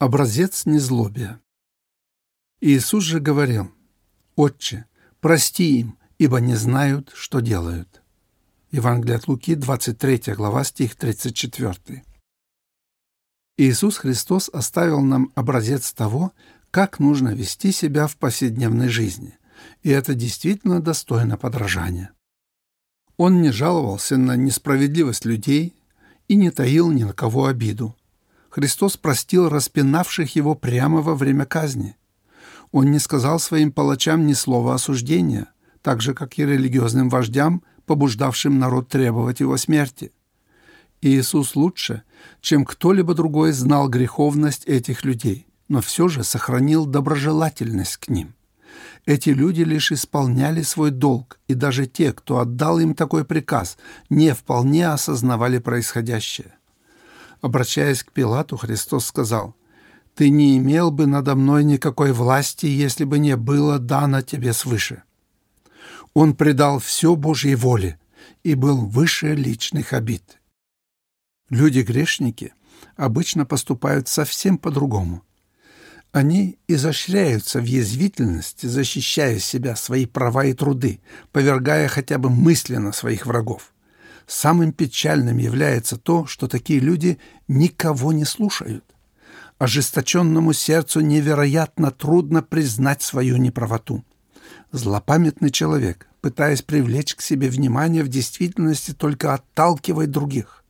Образец незлобия. Иисус же говорил, «Отче, прости им, ибо не знают, что делают». Евангелие от Луки, 23 глава, стих 34. Иисус Христос оставил нам образец того, как нужно вести себя в повседневной жизни, и это действительно достойно подражания. Он не жаловался на несправедливость людей и не таил ни на кого обиду. Христос простил распинавших его прямо во время казни. Он не сказал своим палачам ни слова осуждения, так же, как и религиозным вождям, побуждавшим народ требовать его смерти. Иисус лучше, чем кто-либо другой знал греховность этих людей, но все же сохранил доброжелательность к ним. Эти люди лишь исполняли свой долг, и даже те, кто отдал им такой приказ, не вполне осознавали происходящее. Обращаясь к Пилату, Христос сказал, «Ты не имел бы надо мной никакой власти, если бы не было дано тебе свыше». Он предал все Божьей воле и был выше личных обид. Люди-грешники обычно поступают совсем по-другому. Они изощряются в язвительности, защищая себя, свои права и труды, повергая хотя бы мысленно своих врагов. Самым печальным является то, что такие люди никого не слушают. Ожесточенному сердцу невероятно трудно признать свою неправоту. Злопамятный человек, пытаясь привлечь к себе внимание, в действительности только отталкивает других.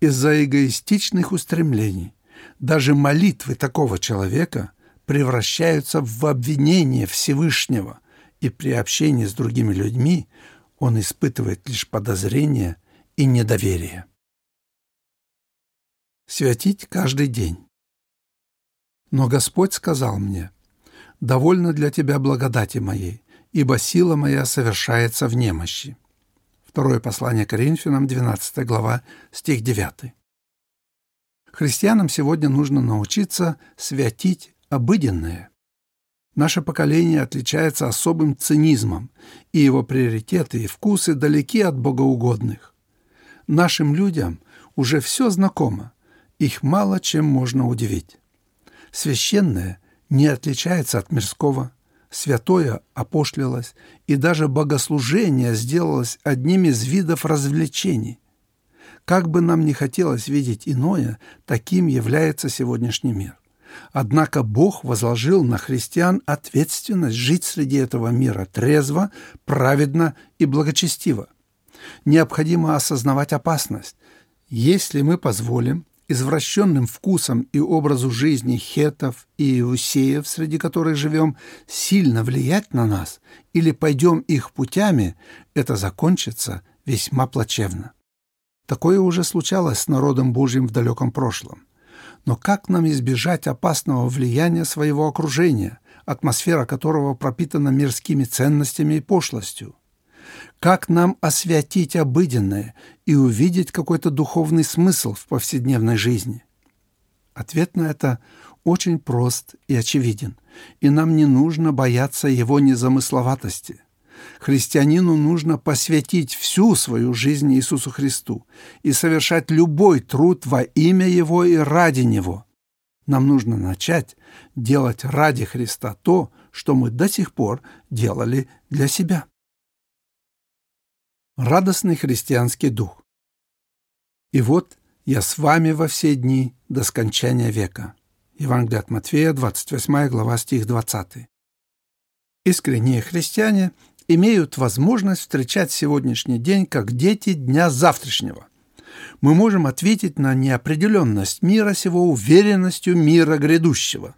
Из-за эгоистичных устремлений даже молитвы такого человека превращаются в обвинение Всевышнего, и при общении с другими людьми он испытывает лишь подозрение и недоверие. Святить каждый день. Но Господь сказал мне, «Довольно для тебя благодати моей, ибо сила моя совершается в немощи». Второе послание Коринфянам, 12 глава, стих 9. Христианам сегодня нужно научиться святить обыденное – Наше поколение отличается особым цинизмом, и его приоритеты и вкусы далеки от богоугодных. Нашим людям уже все знакомо, их мало чем можно удивить. Священное не отличается от мирского, святое опошлилось, и даже богослужение сделалось одним из видов развлечений. Как бы нам ни хотелось видеть иное, таким является сегодняшний мир. Однако Бог возложил на христиан ответственность жить среди этого мира трезво, праведно и благочестиво. Необходимо осознавать опасность. Если мы позволим извращенным вкусом и образу жизни хетов и иусеев, среди которых живем, сильно влиять на нас или пойдем их путями, это закончится весьма плачевно. Такое уже случалось с народом Божьим в далеком прошлом. Но как нам избежать опасного влияния своего окружения, атмосфера которого пропитана мирскими ценностями и пошлостью? Как нам освятить обыденное и увидеть какой-то духовный смысл в повседневной жизни? Ответ на это очень прост и очевиден, и нам не нужно бояться его незамысловатости. Христианину нужно посвятить всю свою жизнь Иисусу Христу и совершать любой труд во имя Его и ради Него. Нам нужно начать делать ради Христа то, что мы до сих пор делали для себя. Радостный христианский дух. И вот я с вами во все дни до скончания века. Евангелие от Матфея, 28 глава, стих 20. Искренние христиане имеют возможность встречать сегодняшний день как дети дня завтрашнего. Мы можем ответить на неопределенность мира сего уверенностью мира грядущего.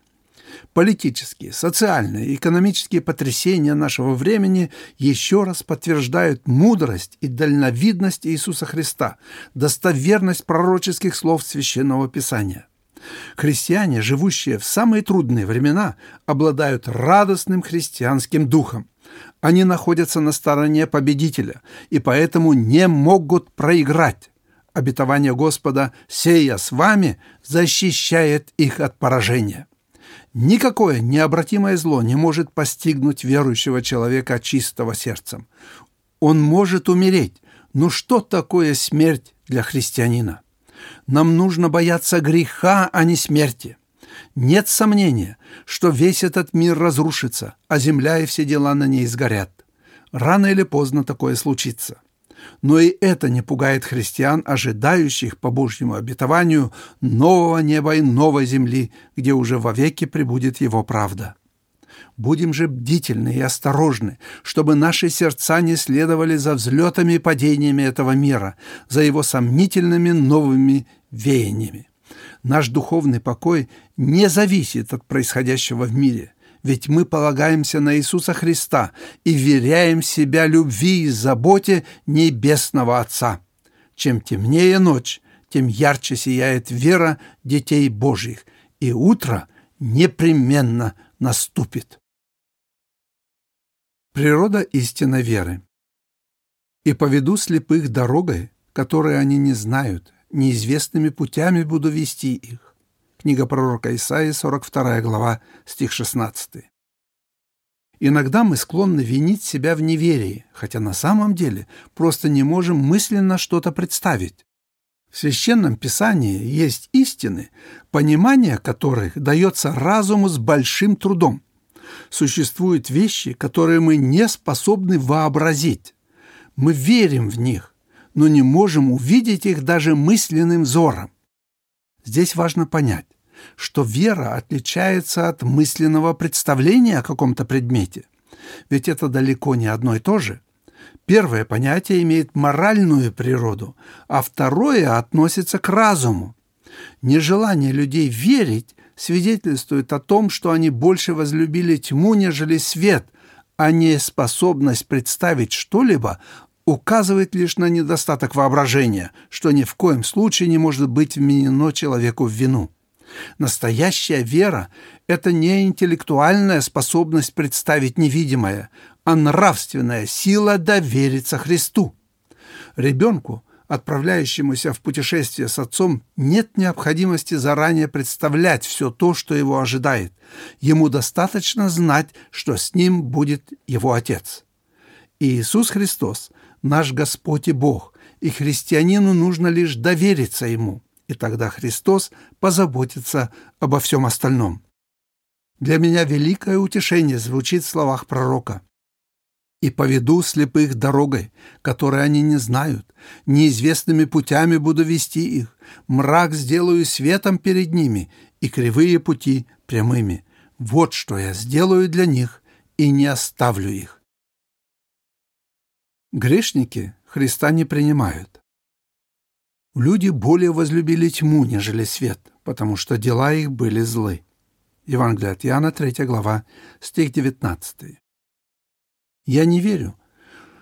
Политические, социальные экономические потрясения нашего времени еще раз подтверждают мудрость и дальновидность Иисуса Христа, достоверность пророческих слов Священного Писания. Христиане, живущие в самые трудные времена, обладают радостным христианским духом. Они находятся на стороне победителя и поэтому не могут проиграть. Обетование Господа «Сея с вами» защищает их от поражения. Никакое необратимое зло не может постигнуть верующего человека чистого сердцем. Он может умереть, но что такое смерть для христианина? Нам нужно бояться греха, а не смерти. Нет сомнения, что весь этот мир разрушится, а земля и все дела на ней сгорят. Рано или поздно такое случится. Но и это не пугает христиан, ожидающих по Божьему обетованию нового неба и новой земли, где уже вовеки пребудет его правда. Будем же бдительны и осторожны, чтобы наши сердца не следовали за взлетами и падениями этого мира, за его сомнительными новыми веяниями. Наш духовный покой не зависит от происходящего в мире, ведь мы полагаемся на Иисуса Христа и веряем себя любви и заботе Небесного Отца. Чем темнее ночь, тем ярче сияет вера детей Божьих, и утро непременно наступит. Природа истинной веры. «И поведу слепых дорогой, которой они не знают, неизвестными путями буду вести их». Книга пророка Исаии, 42 глава, стих 16. Иногда мы склонны винить себя в неверии, хотя на самом деле просто не можем мысленно что-то представить. В Священном Писании есть истины, понимание которых дается разуму с большим трудом. Существуют вещи, которые мы не способны вообразить. Мы верим в них, но не можем увидеть их даже мысленным взором. Здесь важно понять, что вера отличается от мысленного представления о каком-то предмете. Ведь это далеко не одно и то же – Первое понятие имеет моральную природу, а второе относится к разуму. Нежелание людей верить свидетельствует о том, что они больше возлюбили тьму, нежели свет, а не способность представить что-либо указывает лишь на недостаток воображения, что ни в коем случае не может быть вменено человеку в вину. Настоящая вера – это не интеллектуальная способность представить невидимое, а нравственная сила довериться Христу. Ребенку, отправляющемуся в путешествие с отцом, нет необходимости заранее представлять все то, что его ожидает. Ему достаточно знать, что с ним будет его отец. Иисус Христос – наш Господь и Бог, и христианину нужно лишь довериться Ему, и тогда Христос позаботится обо всем остальном. Для меня великое утешение звучит в словах пророка и поведу слепых дорогой, которой они не знают. Неизвестными путями буду вести их. Мрак сделаю светом перед ними, и кривые пути прямыми. Вот что я сделаю для них, и не оставлю их. Грешники Христа не принимают. Люди более возлюбили тьму, нежели свет, потому что дела их были злы. Евангелие от Иоанна, 3 глава, стих 19. Я не верю,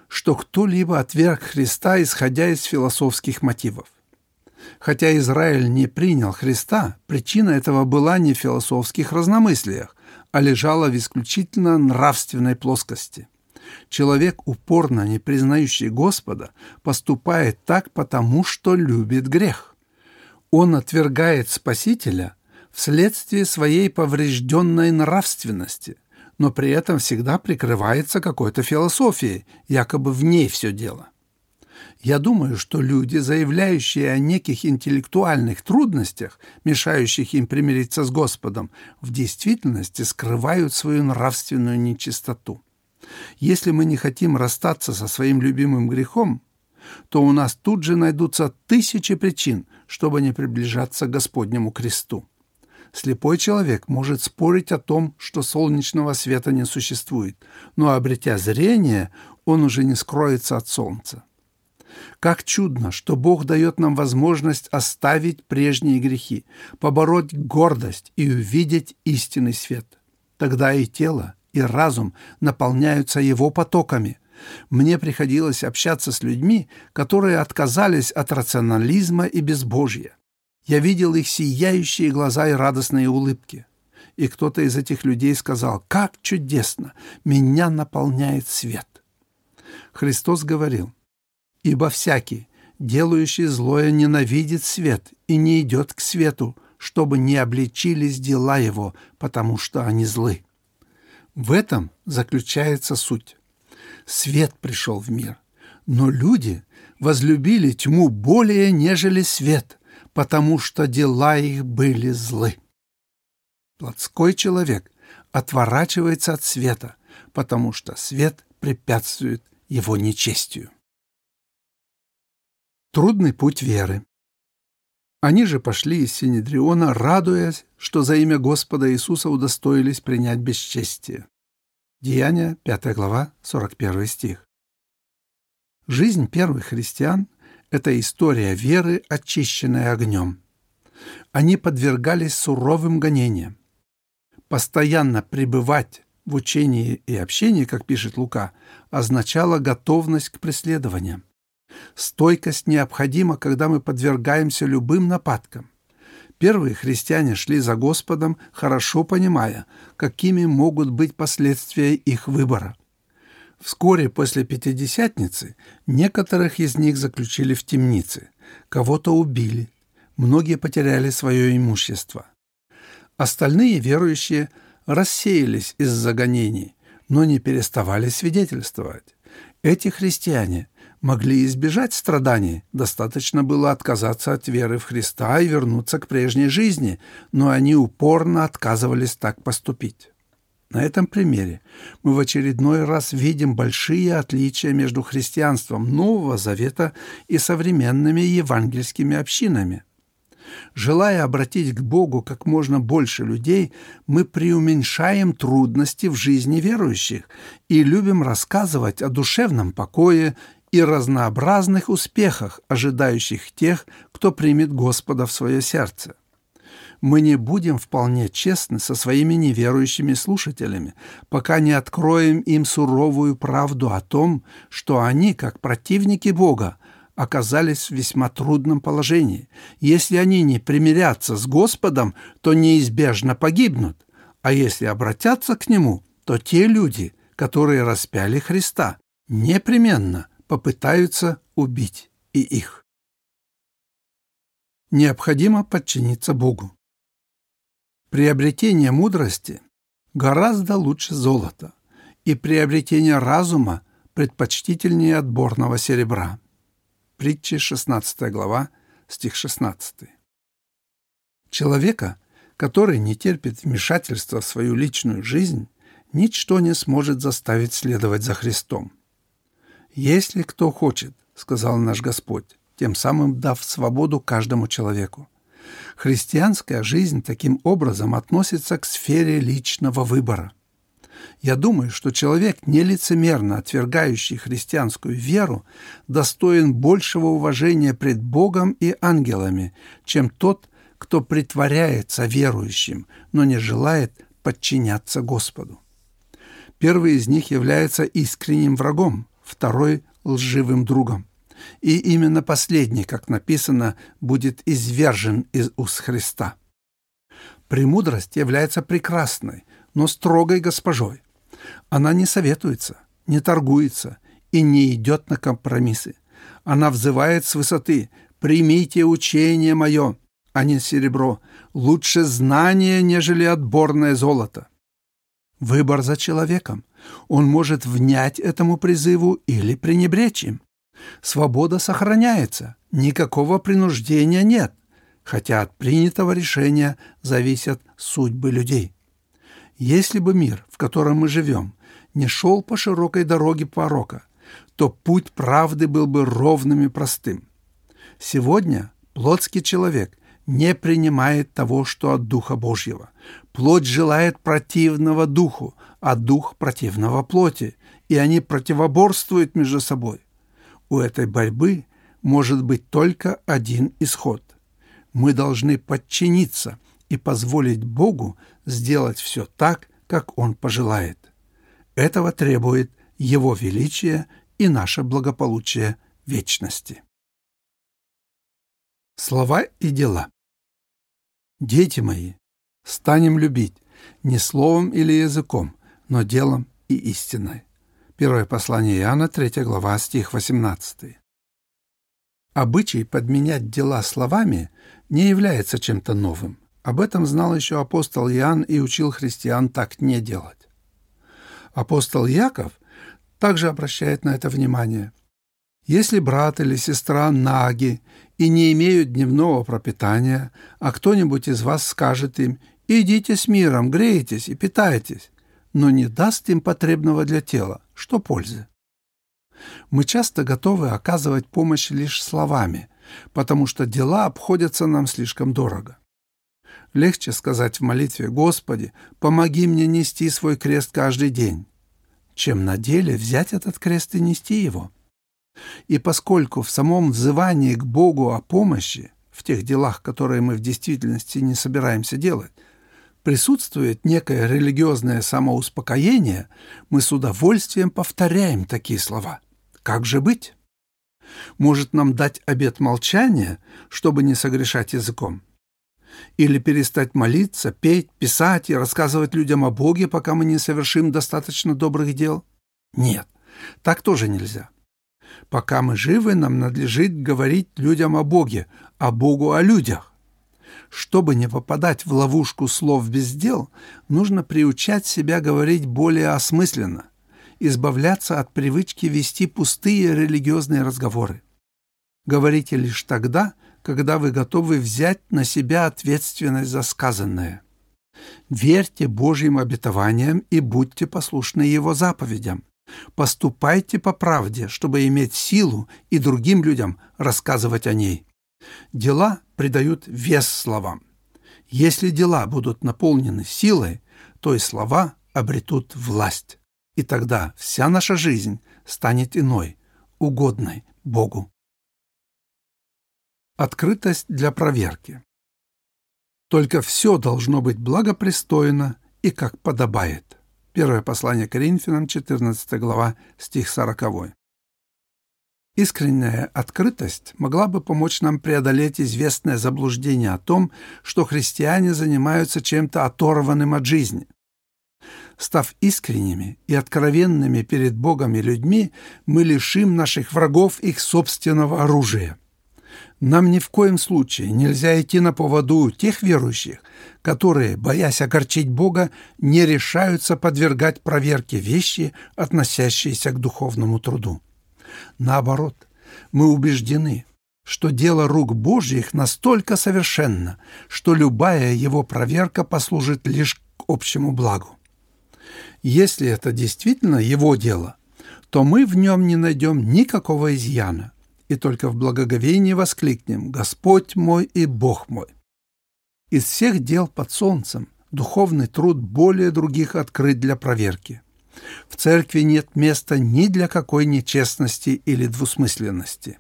что кто-либо отверг Христа, исходя из философских мотивов. Хотя Израиль не принял Христа, причина этого была не в философских разномыслиях, а лежала в исключительно нравственной плоскости. Человек, упорно не признающий Господа, поступает так потому, что любит грех. Он отвергает Спасителя вследствие своей поврежденной нравственности – но при этом всегда прикрывается какой-то философией, якобы в ней все дело. Я думаю, что люди, заявляющие о неких интеллектуальных трудностях, мешающих им примириться с Господом, в действительности скрывают свою нравственную нечистоту. Если мы не хотим расстаться со своим любимым грехом, то у нас тут же найдутся тысячи причин, чтобы не приближаться к Господнему кресту. Слепой человек может спорить о том, что солнечного света не существует, но обретя зрение, он уже не скроется от солнца. Как чудно, что Бог дает нам возможность оставить прежние грехи, побороть гордость и увидеть истинный свет. Тогда и тело, и разум наполняются его потоками. Мне приходилось общаться с людьми, которые отказались от рационализма и безбожья. Я видел их сияющие глаза и радостные улыбки. И кто-то из этих людей сказал, «Как чудесно! Меня наполняет свет!» Христос говорил, «Ибо всякий, делающий злое, ненавидит свет и не идет к свету, чтобы не обличились дела его, потому что они злы». В этом заключается суть. Свет пришел в мир, но люди возлюбили тьму более, нежели свет – потому что дела их были злы. Плотской человек отворачивается от света, потому что свет препятствует его нечестию. Трудный путь веры. Они же пошли из Синедриона, радуясь, что за имя Господа Иисуса удостоились принять бесчестие. Деяния, 5 глава, 41 стих. Жизнь первых христиан – это история веры, очищенная огнем. Они подвергались суровым гонениям. Постоянно пребывать в учении и общении, как пишет Лука, означало готовность к преследованиям. Стойкость необходима, когда мы подвергаемся любым нападкам. Первые христиане шли за Господом, хорошо понимая, какими могут быть последствия их выбора. Вскоре после Пятидесятницы некоторых из них заключили в темницы, кого-то убили, многие потеряли свое имущество. Остальные верующие рассеялись из-за гонений, но не переставали свидетельствовать. Эти христиане могли избежать страданий, достаточно было отказаться от веры в Христа и вернуться к прежней жизни, но они упорно отказывались так поступить. На этом примере мы в очередной раз видим большие отличия между христианством Нового Завета и современными евангельскими общинами. Желая обратить к Богу как можно больше людей, мы преуменьшаем трудности в жизни верующих и любим рассказывать о душевном покое и разнообразных успехах, ожидающих тех, кто примет Господа в свое сердце. Мы не будем вполне честны со своими неверующими слушателями, пока не откроем им суровую правду о том, что они, как противники Бога, оказались в весьма трудном положении. Если они не примирятся с Господом, то неизбежно погибнут, а если обратятся к Нему, то те люди, которые распяли Христа, непременно попытаются убить и их. Необходимо подчиниться Богу. Приобретение мудрости гораздо лучше золота, и приобретение разума предпочтительнее отборного серебра. Притчи 16 глава, стих 16. Человека, который не терпит вмешательства в свою личную жизнь, ничто не сможет заставить следовать за Христом. «Если кто хочет», — сказал наш Господь, тем самым дав свободу каждому человеку. Христианская жизнь таким образом относится к сфере личного выбора. Я думаю, что человек, нелицемерно отвергающий христианскую веру, достоин большего уважения пред Богом и ангелами, чем тот, кто притворяется верующим, но не желает подчиняться Господу. Первый из них является искренним врагом, второй – лживым другом. И именно последний, как написано, будет извержен из уст Христа. Премудрость является прекрасной, но строгой госпожой. Она не советуется, не торгуется и не идет на компромиссы. Она взывает с высоты «Примите учение мое, а не серебро, лучше знание, нежели отборное золото». Выбор за человеком. Он может внять этому призыву или пренебречь им. Свобода сохраняется, никакого принуждения нет, хотя от принятого решения зависят судьбы людей. Если бы мир, в котором мы живем, не шел по широкой дороге порока, то путь правды был бы ровным и простым. Сегодня плотский человек не принимает того, что от Духа Божьего. Плоть желает противного Духу, а Дух противного плоти, и они противоборствуют между собой. У этой борьбы может быть только один исход. Мы должны подчиниться и позволить Богу сделать все так, как Он пожелает. Этого требует Его величие и наше благополучие вечности. Слова и дела. Дети мои, станем любить не словом или языком, но делом и истиной. Первое послание Иоанна, 3 глава, стих 18. Обычай подменять дела словами не является чем-то новым. Об этом знал еще апостол Иоанн и учил христиан так не делать. Апостол Яков также обращает на это внимание. Если брат или сестра наги и не имеют дневного пропитания, а кто-нибудь из вас скажет им «Идите с миром, грейтесь и питайтесь», но не даст им потребного для тела, что пользы? Мы часто готовы оказывать помощь лишь словами, потому что дела обходятся нам слишком дорого. Легче сказать в молитве «Господи, помоги мне нести свой крест каждый день», чем на деле взять этот крест и нести его. И поскольку в самом взывании к Богу о помощи, в тех делах, которые мы в действительности не собираемся делать, присутствует некое религиозное самоуспокоение, мы с удовольствием повторяем такие слова. Как же быть? Может нам дать обет молчания, чтобы не согрешать языком? Или перестать молиться, петь, писать и рассказывать людям о Боге, пока мы не совершим достаточно добрых дел? Нет, так тоже нельзя. Пока мы живы, нам надлежит говорить людям о Боге, а Богу о людях. Чтобы не попадать в ловушку слов без дел, нужно приучать себя говорить более осмысленно, избавляться от привычки вести пустые религиозные разговоры. Говорите лишь тогда, когда вы готовы взять на себя ответственность за сказанное. Верьте Божьим обетованиям и будьте послушны Его заповедям. Поступайте по правде, чтобы иметь силу и другим людям рассказывать о ней. Дела придают вес словам. Если дела будут наполнены силой, то и слова обретут власть. И тогда вся наша жизнь станет иной, угодной Богу. Открытость для проверки. Только все должно быть благопристойно и как подобает. Первое послание Коринфянам, 14 глава, стих 40. Искренняя открытость могла бы помочь нам преодолеть известное заблуждение о том, что христиане занимаются чем-то оторванным от жизни. Став искренними и откровенными перед Богом и людьми, мы лишим наших врагов их собственного оружия – нам ни в коем случае нельзя идти на поводу тех верующих, которые, боясь огорчить Бога, не решаются подвергать проверке вещи, относящиеся к духовному труду. Наоборот, мы убеждены, что дело рук Божьих настолько совершенно, что любая его проверка послужит лишь к общему благу. Если это действительно его дело, то мы в нем не найдем никакого изъяна, и только в благоговении воскликнем «Господь мой и Бог мой». Из всех дел под солнцем духовный труд более других открыт для проверки. В церкви нет места ни для какой нечестности или двусмысленности.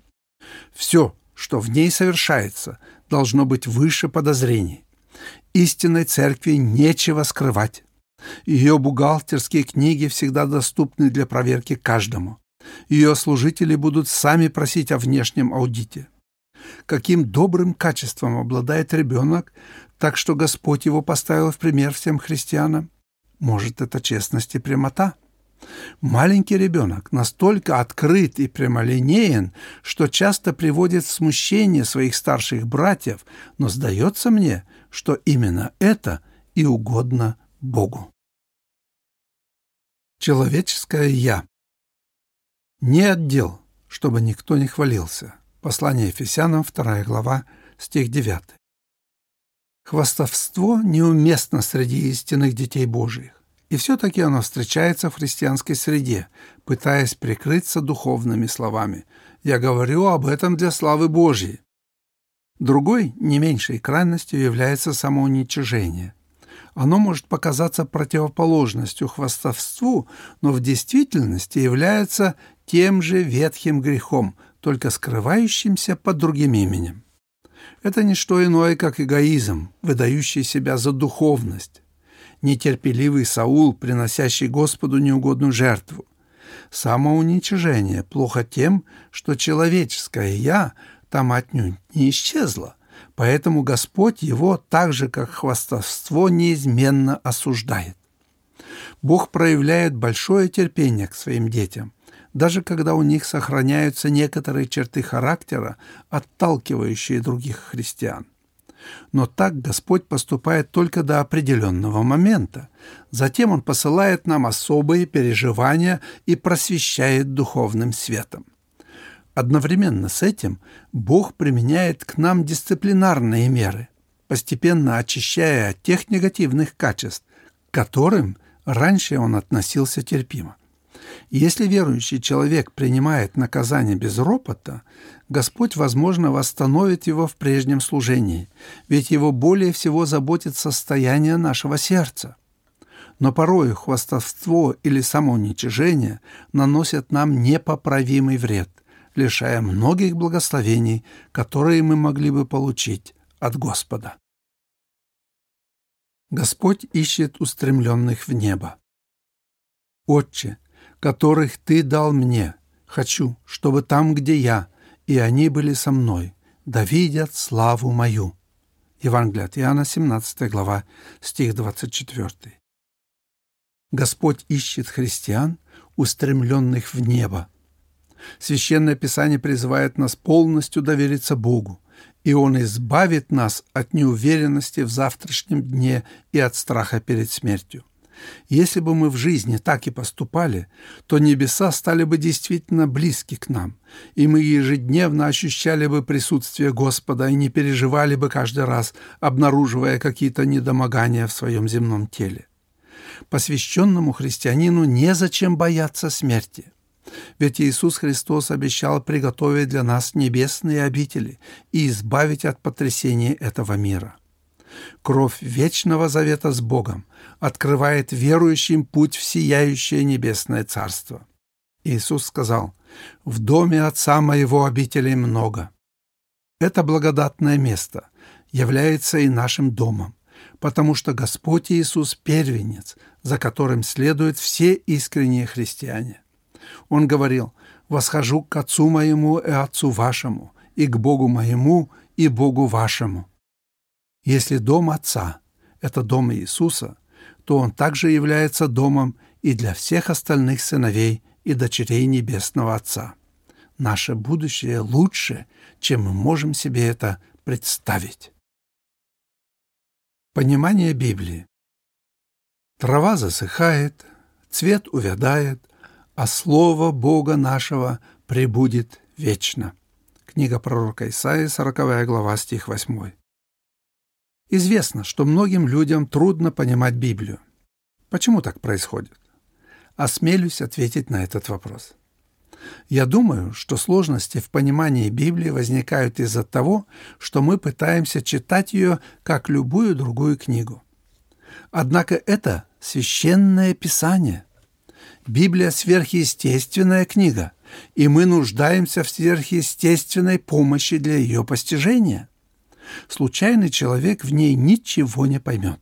Все, что в ней совершается, должно быть выше подозрений. Истинной церкви нечего скрывать. Ее бухгалтерские книги всегда доступны для проверки каждому ее служители будут сами просить о внешнем аудите. Каким добрым качеством обладает ребенок, так что Господь его поставил в пример всем христианам? Может, это честность и прямота? Маленький ребенок настолько открыт и прямолинеен, что часто приводит в смущение своих старших братьев, но сдается мне, что именно это и угодно Богу. Человеческое «я» Не отдел, чтобы никто не хвалился. Послание Ефесянам, 2 глава, стих 9. Хвастовство неуместно среди истинных детей Божьих, и все-таки оно встречается в христианской среде, пытаясь прикрыться духовными словами. «Я говорю об этом для славы Божьей». Другой, не меньшей крайностью, является самоуничижение. Оно может показаться противоположностью хвастовству, но в действительности является тем же ветхим грехом, только скрывающимся под другим именем. Это не что иное, как эгоизм, выдающий себя за духовность, нетерпеливый Саул, приносящий Господу неугодную жертву. Самоуничижение плохо тем, что человеческое «я» там отнюдь не исчезло, поэтому Господь его так же, как хвастовство, неизменно осуждает. Бог проявляет большое терпение к своим детям, даже когда у них сохраняются некоторые черты характера, отталкивающие других христиан. Но так Господь поступает только до определенного момента. Затем Он посылает нам особые переживания и просвещает духовным светом. Одновременно с этим Бог применяет к нам дисциплинарные меры. постепенно очищая от тех негативных качеств, к которым раньше он относился терпимо. Если верующий человек принимает наказание без ропота, Господь, возможно, восстановит его в прежнем служении, ведь его более всего заботит состояние нашего сердца. Но порою хвастовство или самоуничижение наносят нам непоправимый вред, лишая многих благословений, которые мы могли бы получить от Господа. Господь ищет устремленных в небо. «Отче, которых Ты дал мне. Хочу, чтобы там, где я, и они были со мной, да видят славу мою». Евангелие от Иоанна, 17 глава, стих 24. Господь ищет христиан, устремленных в небо. Священное Писание призывает нас полностью довериться Богу, и Он избавит нас от неуверенности в завтрашнем дне и от страха перед смертью. Если бы мы в жизни так и поступали, то небеса стали бы действительно близки к нам, и мы ежедневно ощущали бы присутствие Господа и не переживали бы каждый раз, обнаруживая какие-то недомогания в своем земном теле. Посвященному христианину незачем бояться смерти. Ведь Иисус Христос обещал приготовить для нас небесные обители и избавить от потрясений этого мира. Кровь вечного завета с Богом открывает верующим путь в сияющее небесное царство. Иисус сказал, «В доме Отца Моего обителей много». Это благодатное место является и нашим домом, потому что Господь Иисус – первенец, за которым следуют все искренние христиане. Он говорил, «Восхожу к Отцу моему и Отцу вашему, и к Богу моему и Богу вашему». Если дом Отца – это дом Иисуса, то он также является домом и для всех остальных сыновей и дочерей Небесного Отца. Наше будущее лучше, чем мы можем себе это представить. Понимание Библии. Трава засыхает, цвет увядает, а Слово Бога нашего пребудет вечно. Книга пророка Исаии, 40 глава, стих 8. Известно, что многим людям трудно понимать Библию. Почему так происходит? Осмелюсь ответить на этот вопрос. Я думаю, что сложности в понимании Библии возникают из-за того, что мы пытаемся читать ее как любую другую книгу. Однако это священное писание. Библия – сверхъестественная книга, и мы нуждаемся в сверхъестественной помощи для ее постижения – Случайный человек в ней ничего не поймет.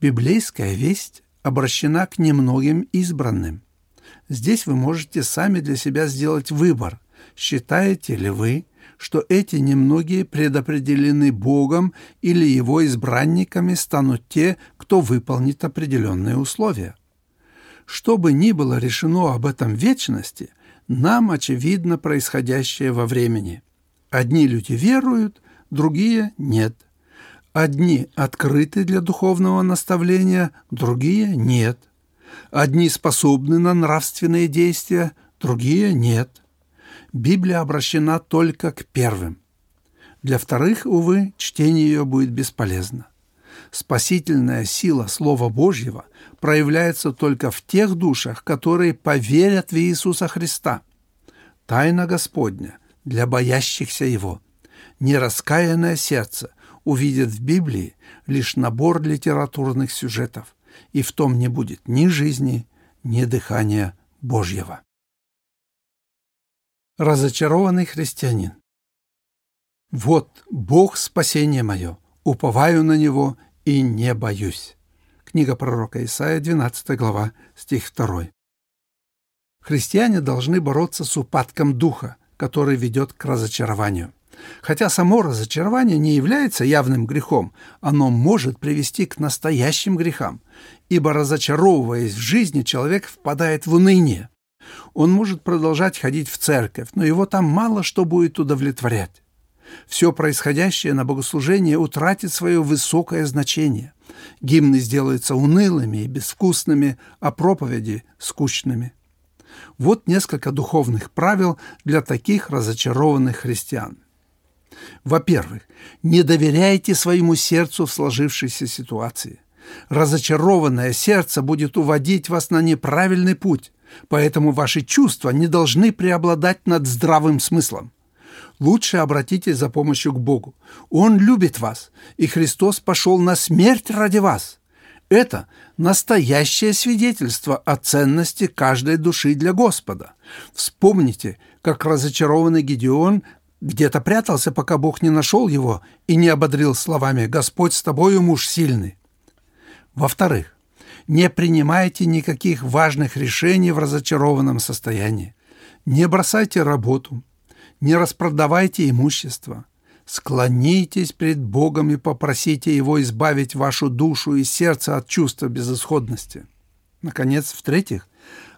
Библейская весть обращена к немногим избранным. Здесь вы можете сами для себя сделать выбор. Считаете ли вы, что эти немногие предопределены Богом или Его избранниками станут те, кто выполнит определенные условия? Что бы ни было решено об этом вечности, нам очевидно происходящее во времени. Одни люди веруют, другие – нет. Одни открыты для духовного наставления, другие – нет. Одни способны на нравственные действия, другие – нет. Библия обращена только к первым. Для вторых, увы, чтение ее будет бесполезно. Спасительная сила Слова Божьего проявляется только в тех душах, которые поверят в Иисуса Христа. Тайна Господня для боящихся Его – нераскаянное сердце увидит в Библии лишь набор литературных сюжетов, и в том не будет ни жизни, ни дыхания Божьего. Разочарованный христианин. «Вот Бог спасение мое, уповаю на Него и не боюсь». Книга пророка Исаия, 12 глава, стих 2. Христиане должны бороться с упадком духа, который ведет к разочарованию. Хотя само разочарование не является явным грехом, оно может привести к настоящим грехам, ибо разочаровываясь в жизни, человек впадает в уныние. Он может продолжать ходить в церковь, но его там мало что будет удовлетворять. Все происходящее на богослужении утратит свое высокое значение. Гимны сделаются унылыми и безвкусными, а проповеди – скучными. Вот несколько духовных правил для таких разочарованных христиан. Во-первых, не доверяйте своему сердцу в сложившейся ситуации. Разочарованное сердце будет уводить вас на неправильный путь, поэтому ваши чувства не должны преобладать над здравым смыслом. Лучше обратитесь за помощью к Богу. Он любит вас, и Христос пошел на смерть ради вас. Это настоящее свидетельство о ценности каждой души для Господа. Вспомните, как разочарованный Гедеон где-то прятался, пока Бог не нашел его и не ободрил словами «Господь с тобою, муж сильный». Во-вторых, не принимайте никаких важных решений в разочарованном состоянии. Не бросайте работу, не распродавайте имущество. Склонитесь пред Богом и попросите Его избавить вашу душу и сердце от чувства безысходности. Наконец, в-третьих,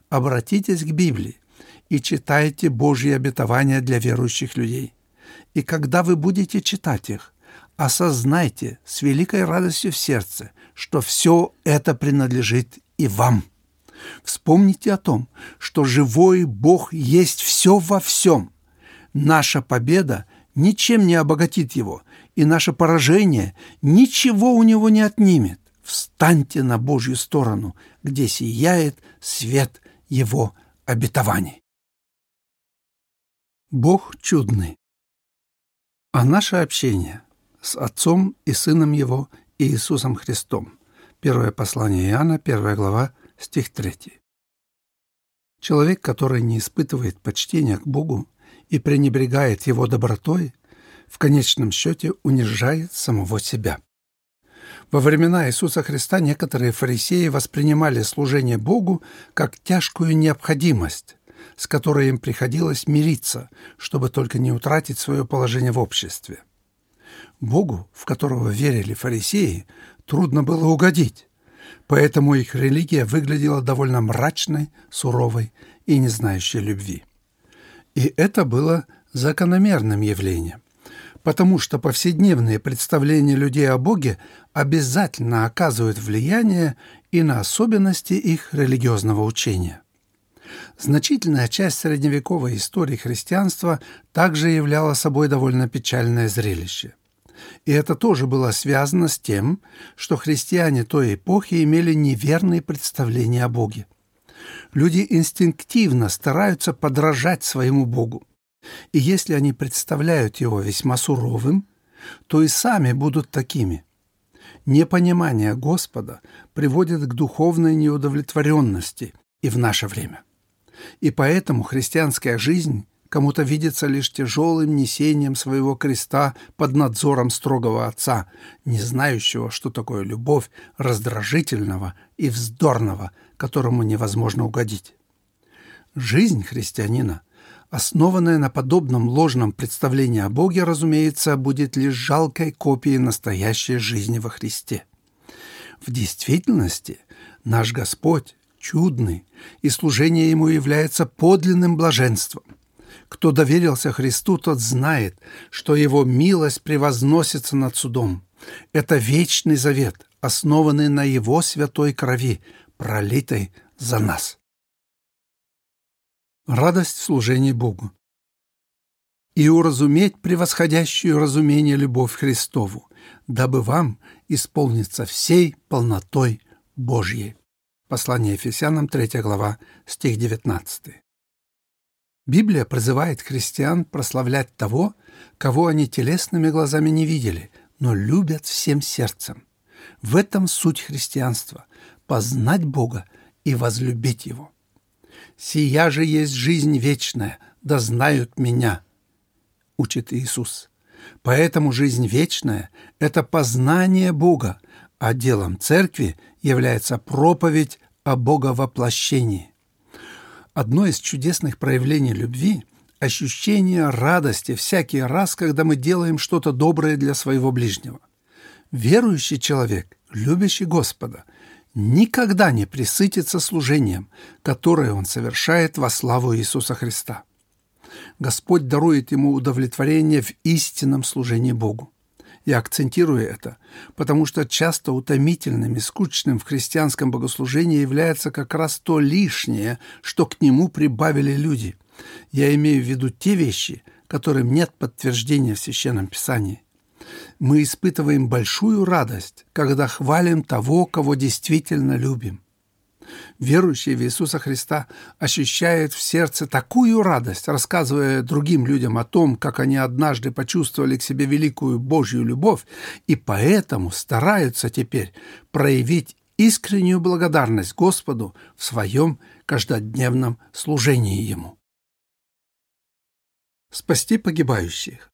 обратитесь к Библии и читайте Божьи обетования для верующих людей. И когда вы будете читать их, осознайте с великой радостью в сердце, что все это принадлежит и вам. Вспомните о том, что живой Бог есть все во всем. Наша победа ничем не обогатит его, и наше поражение ничего у него не отнимет. Встаньте на Божью сторону, где сияет свет его обетований. Бог чудный. А наше общение с Отцом и Сыном Его Иисусом Христом. Первое послание Иоанна, 1 глава, стих 3. Человек, который не испытывает почтения к Богу и пренебрегает Его добротой, в конечном счете унижает самого себя. Во времена Иисуса Христа некоторые фарисеи воспринимали служение Богу как тяжкую необходимость, с которой им приходилось мириться, чтобы только не утратить свое положение в обществе. Богу, в которого верили фарисеи, трудно было угодить, поэтому их религия выглядела довольно мрачной, суровой и не знающей любви. И это было закономерным явлением, потому что повседневные представления людей о Боге обязательно оказывают влияние и на особенности их религиозного учения. Значительная часть средневековой истории христианства также являла собой довольно печальное зрелище – и это тоже было связано с тем, что христиане той эпохи имели неверные представления о Боге. Люди инстинктивно стараются подражать своему Богу. И если они представляют его весьма суровым, то и сами будут такими. Непонимание Господа приводит к духовной неудовлетворенности и в наше время. И поэтому христианская жизнь Кому-то видится лишь тяжелым несением своего креста под надзором строгого отца, не знающего, что такое любовь раздражительного и вздорного, которому невозможно угодить. Жизнь христианина, основанная на подобном ложном представлении о Боге, разумеется, будет лишь жалкой копией настоящей жизни во Христе. В действительности наш Господь чудный, и служение Ему является подлинным блаженством. Кто доверился Христу, тот знает, что Его милость превозносится над судом. Это вечный завет, основанный на Его святой крови, пролитой за нас. Радость в служении Богу. И уразуметь превосходящую разумение любовь Христову, дабы вам исполниться всей полнотой Божьей. Послание Ефесянам, 3 глава, стих 19. Библия призывает христиан прославлять того, кого они телесными глазами не видели, но любят всем сердцем. В этом суть христианства – познать Бога и возлюбить Его. «Сия же есть жизнь вечная, да знают Меня», – учит Иисус. Поэтому жизнь вечная – это познание Бога, а делом церкви является проповедь о Боговоплощении. Одно из чудесных проявлений любви – ощущение радости всякий раз, когда мы делаем что-то доброе для своего ближнего. Верующий человек, любящий Господа, никогда не присытится служением, которое он совершает во славу Иисуса Христа. Господь дарует ему удовлетворение в истинном служении Богу. Я акцентирую это, потому что часто утомительным и скучным в христианском богослужении является как раз то лишнее, что к нему прибавили люди. Я имею в виду те вещи, которым нет подтверждения в Священном Писании. Мы испытываем большую радость, когда хвалим того, кого действительно любим. Верующие в Иисуса Христа ощущают в сердце такую радость, рассказывая другим людям о том, как они однажды почувствовали к себе великую Божью любовь, и поэтому стараются теперь проявить искреннюю благодарность Господу в своем каждодневном служении Ему. Спасти погибающих.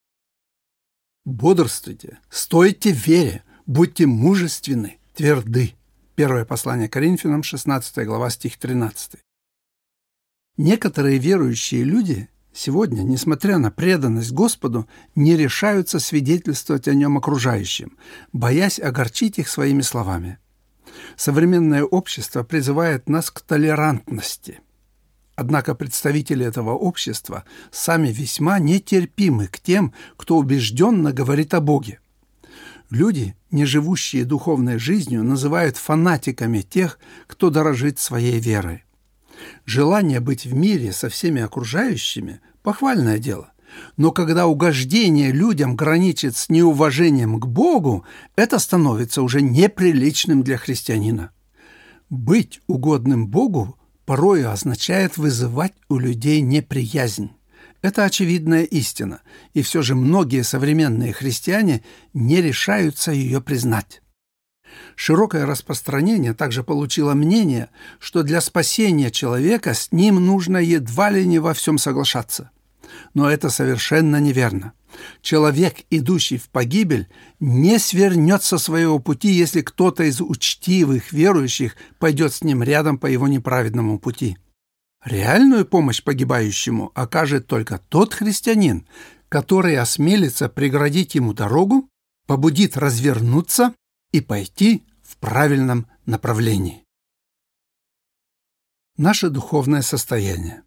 Бодрствуйте, стойте в вере, будьте мужественны, тверды. Первое послание Коринфянам, 16 глава, стих 13. Некоторые верующие люди сегодня, несмотря на преданность Господу, не решаются свидетельствовать о нем окружающим, боясь огорчить их своими словами. Современное общество призывает нас к толерантности. Однако представители этого общества сами весьма нетерпимы к тем, кто убежденно говорит о Боге. Люди, не живущие духовной жизнью, называют фанатиками тех, кто дорожит своей верой. Желание быть в мире со всеми окружающими – похвальное дело. Но когда угождение людям граничит с неуважением к Богу, это становится уже неприличным для христианина. Быть угодным Богу порою означает вызывать у людей неприязнь. Это очевидная истина, и все же многие современные христиане не решаются ее признать. Широкое распространение также получило мнение, что для спасения человека с ним нужно едва ли не во всем соглашаться. Но это совершенно неверно. Человек, идущий в погибель, не свернет со своего пути, если кто-то из учтивых верующих пойдет с ним рядом по его неправедному пути. Реальную помощь погибающему окажет только тот христианин, который осмелится преградить ему дорогу, побудит развернуться и пойти в правильном направлении. Наше духовное состояние.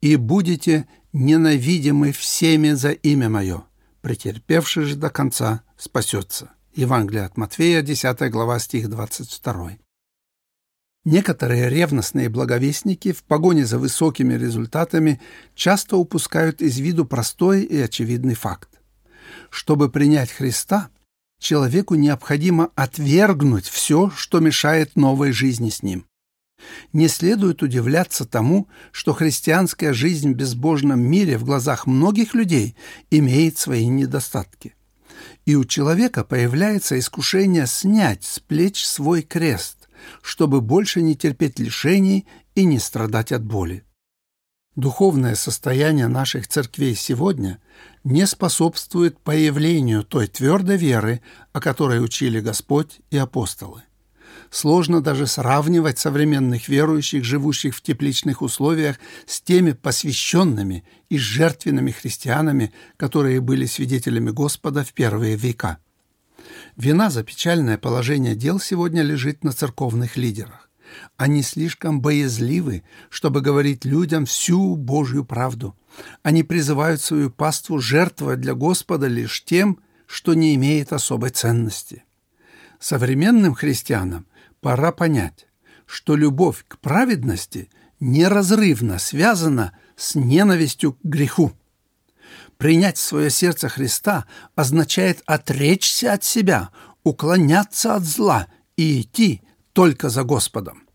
«И будете ненавидимы всеми за имя Мое, претерпевший же до конца спасется». Евангелие от Матфея, 10 глава, стих 22. Некоторые ревностные благовестники в погоне за высокими результатами часто упускают из виду простой и очевидный факт. Чтобы принять Христа, человеку необходимо отвергнуть все, что мешает новой жизни с ним. Не следует удивляться тому, что христианская жизнь в безбожном мире в глазах многих людей имеет свои недостатки. И у человека появляется искушение снять с плеч свой крест, чтобы больше не терпеть лишений и не страдать от боли. Духовное состояние наших церквей сегодня не способствует появлению той твердой веры, о которой учили Господь и апостолы. Сложно даже сравнивать современных верующих, живущих в тепличных условиях, с теми посвященными и жертвенными христианами, которые были свидетелями Господа в первые века. Вина за печальное положение дел сегодня лежит на церковных лидерах. Они слишком боязливы, чтобы говорить людям всю Божью правду. Они призывают свою паству жертвовать для Господа лишь тем, что не имеет особой ценности. Современным христианам пора понять, что любовь к праведности неразрывно связана с ненавистью к греху. Принять в свое сердце Христа означает отречься от себя, уклоняться от зла и идти только за Господом.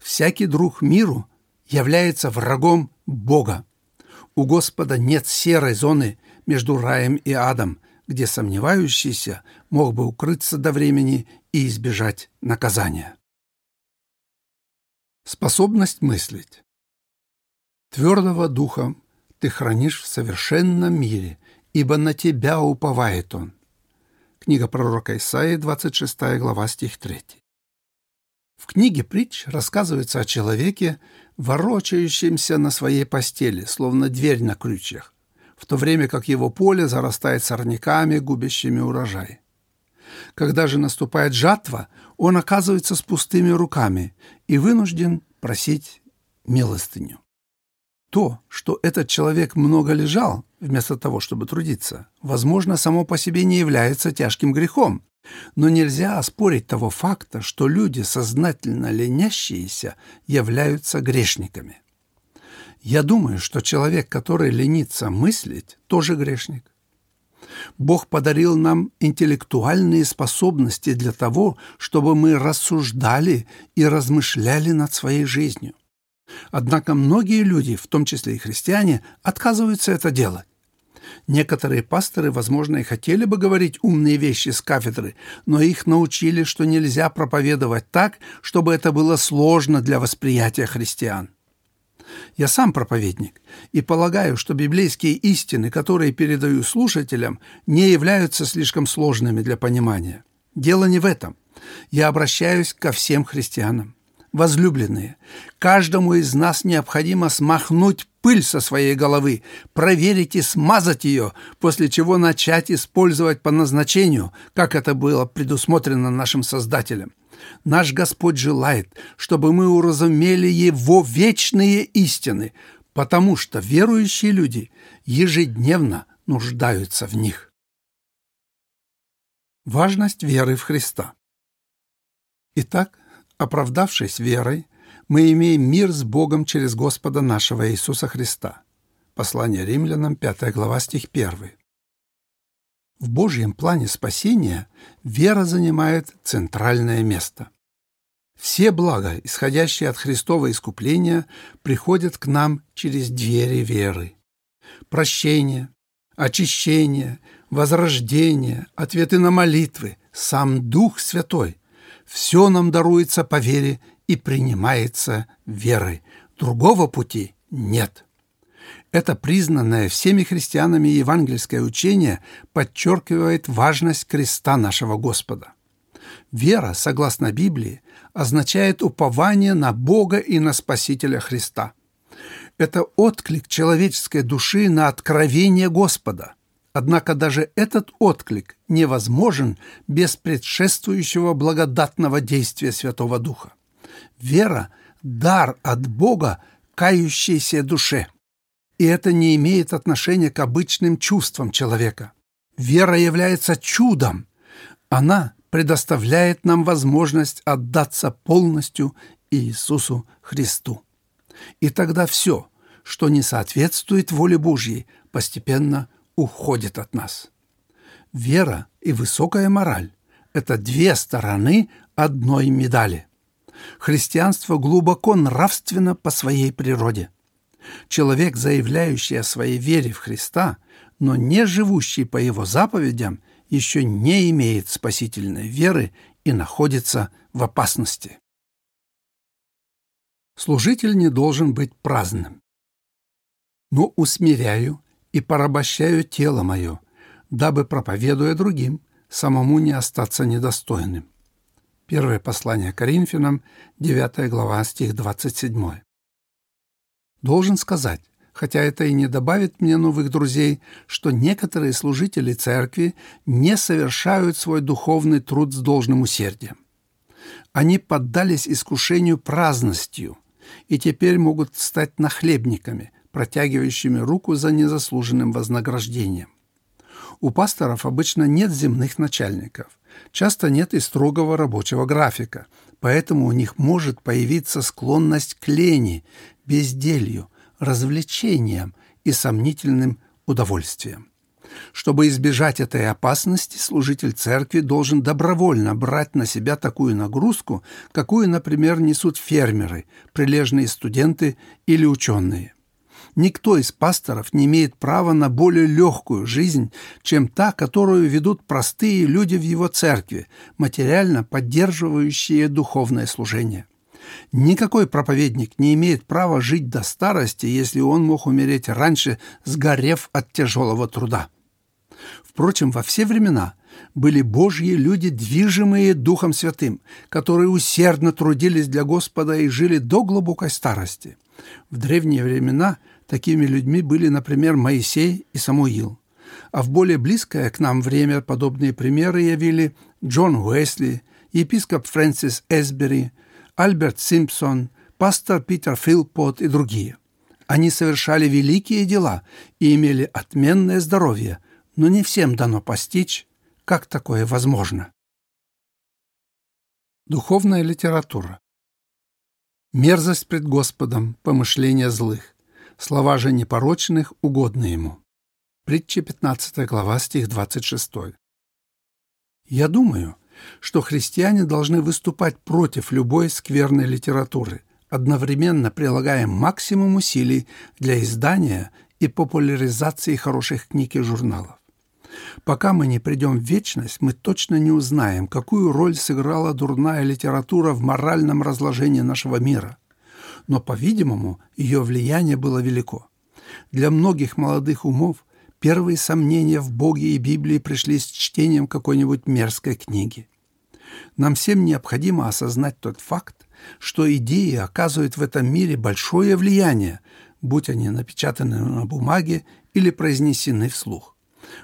Всякий друг миру является врагом Бога. У Господа нет серой зоны между раем и адом, где сомневающийся мог бы укрыться до времени и избежать наказания. Способность мыслить. Твердого духа ты хранишь в совершенном мире, ибо на тебя уповает он». Книга пророка Исаии, 26 глава, стих 3. В книге притч рассказывается о человеке, ворочающемся на своей постели, словно дверь на крючьях, в то время как его поле зарастает сорняками, губящими урожай. Когда же наступает жатва, он оказывается с пустыми руками и вынужден просить милостыню. То, что этот человек много лежал, вместо того, чтобы трудиться, возможно, само по себе не является тяжким грехом, но нельзя оспорить того факта, что люди, сознательно ленящиеся, являются грешниками. Я думаю, что человек, который ленится мыслить, тоже грешник. Бог подарил нам интеллектуальные способности для того, чтобы мы рассуждали и размышляли над своей жизнью. Однако многие люди, в том числе и христиане, отказываются это делать. Некоторые пасторы, возможно, и хотели бы говорить умные вещи с кафедры, но их научили, что нельзя проповедовать так, чтобы это было сложно для восприятия христиан. Я сам проповедник и полагаю, что библейские истины, которые передаю слушателям, не являются слишком сложными для понимания. Дело не в этом. Я обращаюсь ко всем христианам. Возлюбленные, каждому из нас необходимо смахнуть пыль со своей головы, проверить и смазать ее, после чего начать использовать по назначению, как это было предусмотрено нашим Создателем. Наш Господь желает, чтобы мы уразумели Его вечные истины, потому что верующие люди ежедневно нуждаются в них. Важность веры в Христа. Итак, оправдавшись верой, мы имеем мир с Богом через Господа нашего Иисуса Христа. Послание римлянам, 5 глава, стих 1. В Божьем плане спасения вера занимает центральное место. Все блага, исходящие от Христова искупления, приходят к нам через двери веры. Прощение, очищение, возрождение, ответы на молитвы, сам Дух Святой – все нам даруется по вере и принимается верой. Другого пути нет. Это признанное всеми христианами евангельское учение подчеркивает важность креста нашего Господа. Вера, согласно Библии, означает упование на Бога и на Спасителя Христа. Это отклик человеческой души на откровение Господа. Однако даже этот отклик невозможен без предшествующего благодатного действия Святого Духа. Вера – дар от Бога кающейся душе – и это не имеет отношения к обычным чувствам человека. Вера является чудом. Она предоставляет нам возможность отдаться полностью Иисусу Христу. И тогда все, что не соответствует воле Божьей, постепенно уходит от нас. Вера и высокая мораль – это две стороны одной медали. Христианство глубоко нравственно по своей природе – Человек, заявляющий о своей вере в Христа, но не живущий по его заповедям, еще не имеет спасительной веры и находится в опасности. Служитель не должен быть праздным. Но усмиряю и порабощаю тело мое, дабы, проповедуя другим, самому не остаться недостойным. Первое послание Коринфянам, 9 глава, стих 27. Должен сказать, хотя это и не добавит мне новых друзей, что некоторые служители церкви не совершают свой духовный труд с должным усердием. Они поддались искушению праздностью и теперь могут стать нахлебниками, протягивающими руку за незаслуженным вознаграждением. У пасторов обычно нет земных начальников, часто нет и строгого рабочего графика, поэтому у них может появиться склонность к лени, безделью, развлечениям и сомнительным удовольствием. Чтобы избежать этой опасности, служитель церкви должен добровольно брать на себя такую нагрузку, какую, например, несут фермеры, прилежные студенты или ученые. Никто из пасторов не имеет права на более легкую жизнь, чем та, которую ведут простые люди в его церкви, материально поддерживающие духовное служение. Никакой проповедник не имеет права жить до старости, если он мог умереть раньше, сгорев от тяжелого труда. Впрочем, во все времена были Божьи люди, движимые Духом Святым, которые усердно трудились для Господа и жили до глубокой старости. В древние времена такими людьми были, например, Моисей и Самуил. А в более близкое к нам время подобные примеры явили Джон Уэсли, епископ Фрэнсис Эсбери, Альберт Симпсон, пастор Питер Филпот и другие. Они совершали великие дела и имели отменное здоровье, но не всем дано постичь, как такое возможно. Духовная литература. Мерзость пред Господом, помышления злых. Слова же непорочных угодны ему. Притча 15 глава, стих 26. Я думаю, что христиане должны выступать против любой скверной литературы, одновременно прилагая максимум усилий для издания и популяризации хороших книг и журналов. Пока мы не придем в вечность, мы точно не узнаем, какую роль сыграла дурная литература в моральном разложении нашего мира. Но, по-видимому, ее влияние было велико. Для многих молодых умов Первые сомнения в Боге и Библии пришли с чтением какой-нибудь мерзкой книги. Нам всем необходимо осознать тот факт, что идеи оказывают в этом мире большое влияние, будь они напечатаны на бумаге или произнесены вслух.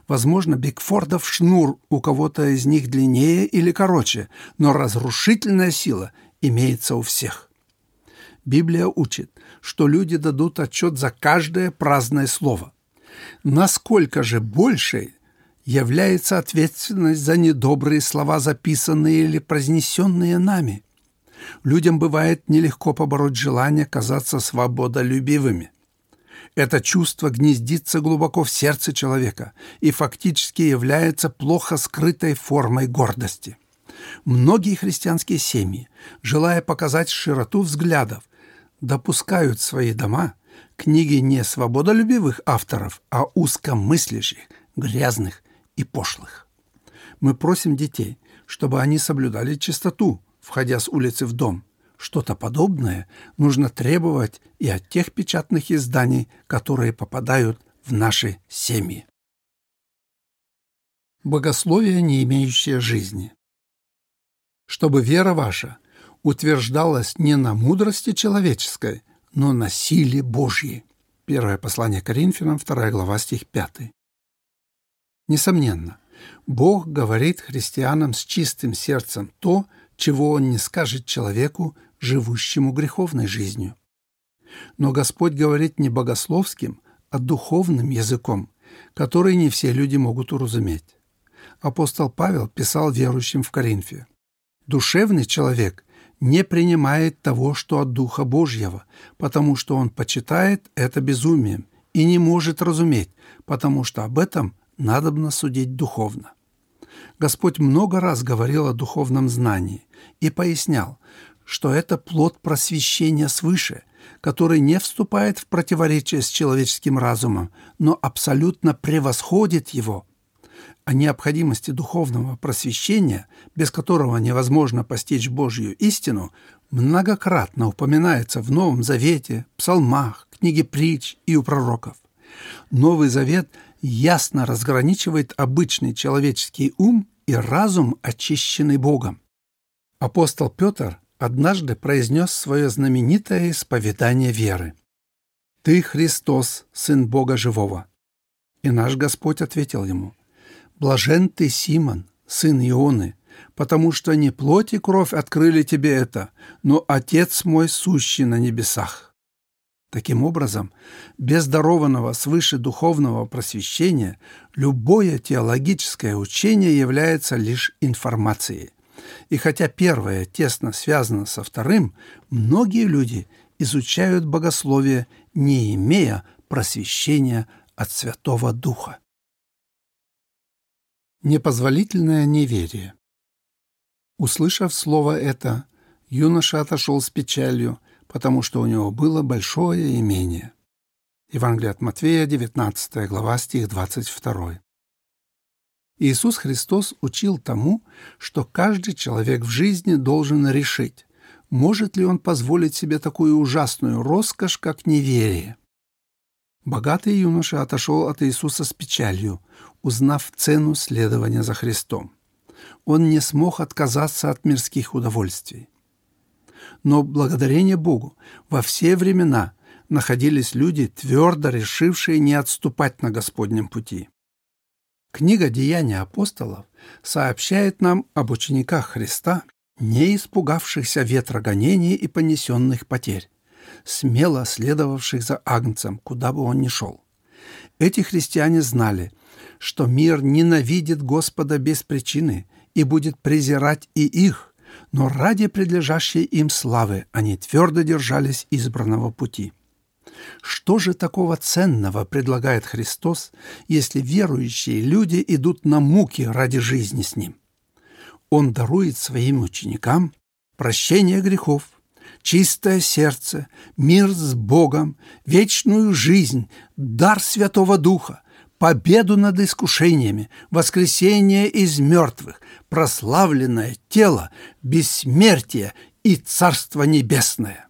Возможно, Бигфордов шнур у кого-то из них длиннее или короче, но разрушительная сила имеется у всех. Библия учит, что люди дадут отчет за каждое праздное слово. Насколько же большей является ответственность за недобрые слова, записанные или произнесенные нами? Людям бывает нелегко побороть желание казаться свободолюбивыми. Это чувство гнездится глубоко в сердце человека и фактически является плохо скрытой формой гордости. Многие христианские семьи, желая показать широту взглядов, допускают в свои дома книги не свободолюбивых авторов, а узкомыслящих, грязных и пошлых. Мы просим детей, чтобы они соблюдали чистоту, входя с улицы в дом. Что-то подобное нужно требовать и от тех печатных изданий, которые попадают в наши семьи. Богословие, не имеющее жизни. Чтобы вера ваша утверждалась не на мудрости человеческой, но на силе Божьей. Первое послание Коринфянам, 2 глава, стих 5. Несомненно, Бог говорит христианам с чистым сердцем то, чего Он не скажет человеку, живущему греховной жизнью. Но Господь говорит не богословским, а духовным языком, который не все люди могут уразуметь. Апостол Павел писал верующим в Коринфе. «Душевный человек не принимает того, что от Духа Божьего, потому что он почитает это безумием и не может разуметь, потому что об этом надобно судить духовно. Господь много раз говорил о духовном знании и пояснял, что это плод просвещения свыше, который не вступает в противоречие с человеческим разумом, но абсолютно превосходит его о необходимости духовного просвещения, без которого невозможно постичь Божью истину, многократно упоминается в Новом Завете, псалмах, книге притч и у пророков. Новый Завет ясно разграничивает обычный человеческий ум и разум, очищенный Богом. Апостол Петр однажды произнес свое знаменитое исповедание веры. «Ты Христос, Сын Бога Живого». И наш Господь ответил ему, Блажен ты, Симон, сын Ионы, потому что не плоть и кровь открыли тебе это, но Отец мой сущий на небесах. Таким образом, без дарованного свыше духовного просвещения любое теологическое учение является лишь информацией. И хотя первое тесно связано со вторым, многие люди изучают богословие, не имея просвещения от Святого Духа. Непозволительное неверие. Услышав слово это, юноша отошел с печалью, потому что у него было большое имение. Евангелие от Матфея, 19 глава, стих 22. Иисус Христос учил тому, что каждый человек в жизни должен решить, может ли он позволить себе такую ужасную роскошь, как неверие. Богатый юноша отошел от Иисуса с печалью, узнав цену следования за Христом. Он не смог отказаться от мирских удовольствий. Но благодарение Богу во все времена находились люди, твердо решившие не отступать на Господнем пути. Книга «Деяния апостолов» сообщает нам об учениках Христа, не испугавшихся ветра гонений и понесенных потерь, смело следовавших за Агнцем, куда бы он ни шел. Эти христиане знали, что мир ненавидит Господа без причины и будет презирать и их, но ради предлежащей им славы они твердо держались избранного пути. Что же такого ценного предлагает Христос, если верующие люди идут на муки ради жизни с Ним? Он дарует своим ученикам прощение грехов, чистое сердце, мир с Богом, вечную жизнь, дар Святого Духа, победу над искушениями, воскресение из мертвых, прославленное тело, бессмертие и Царство Небесное.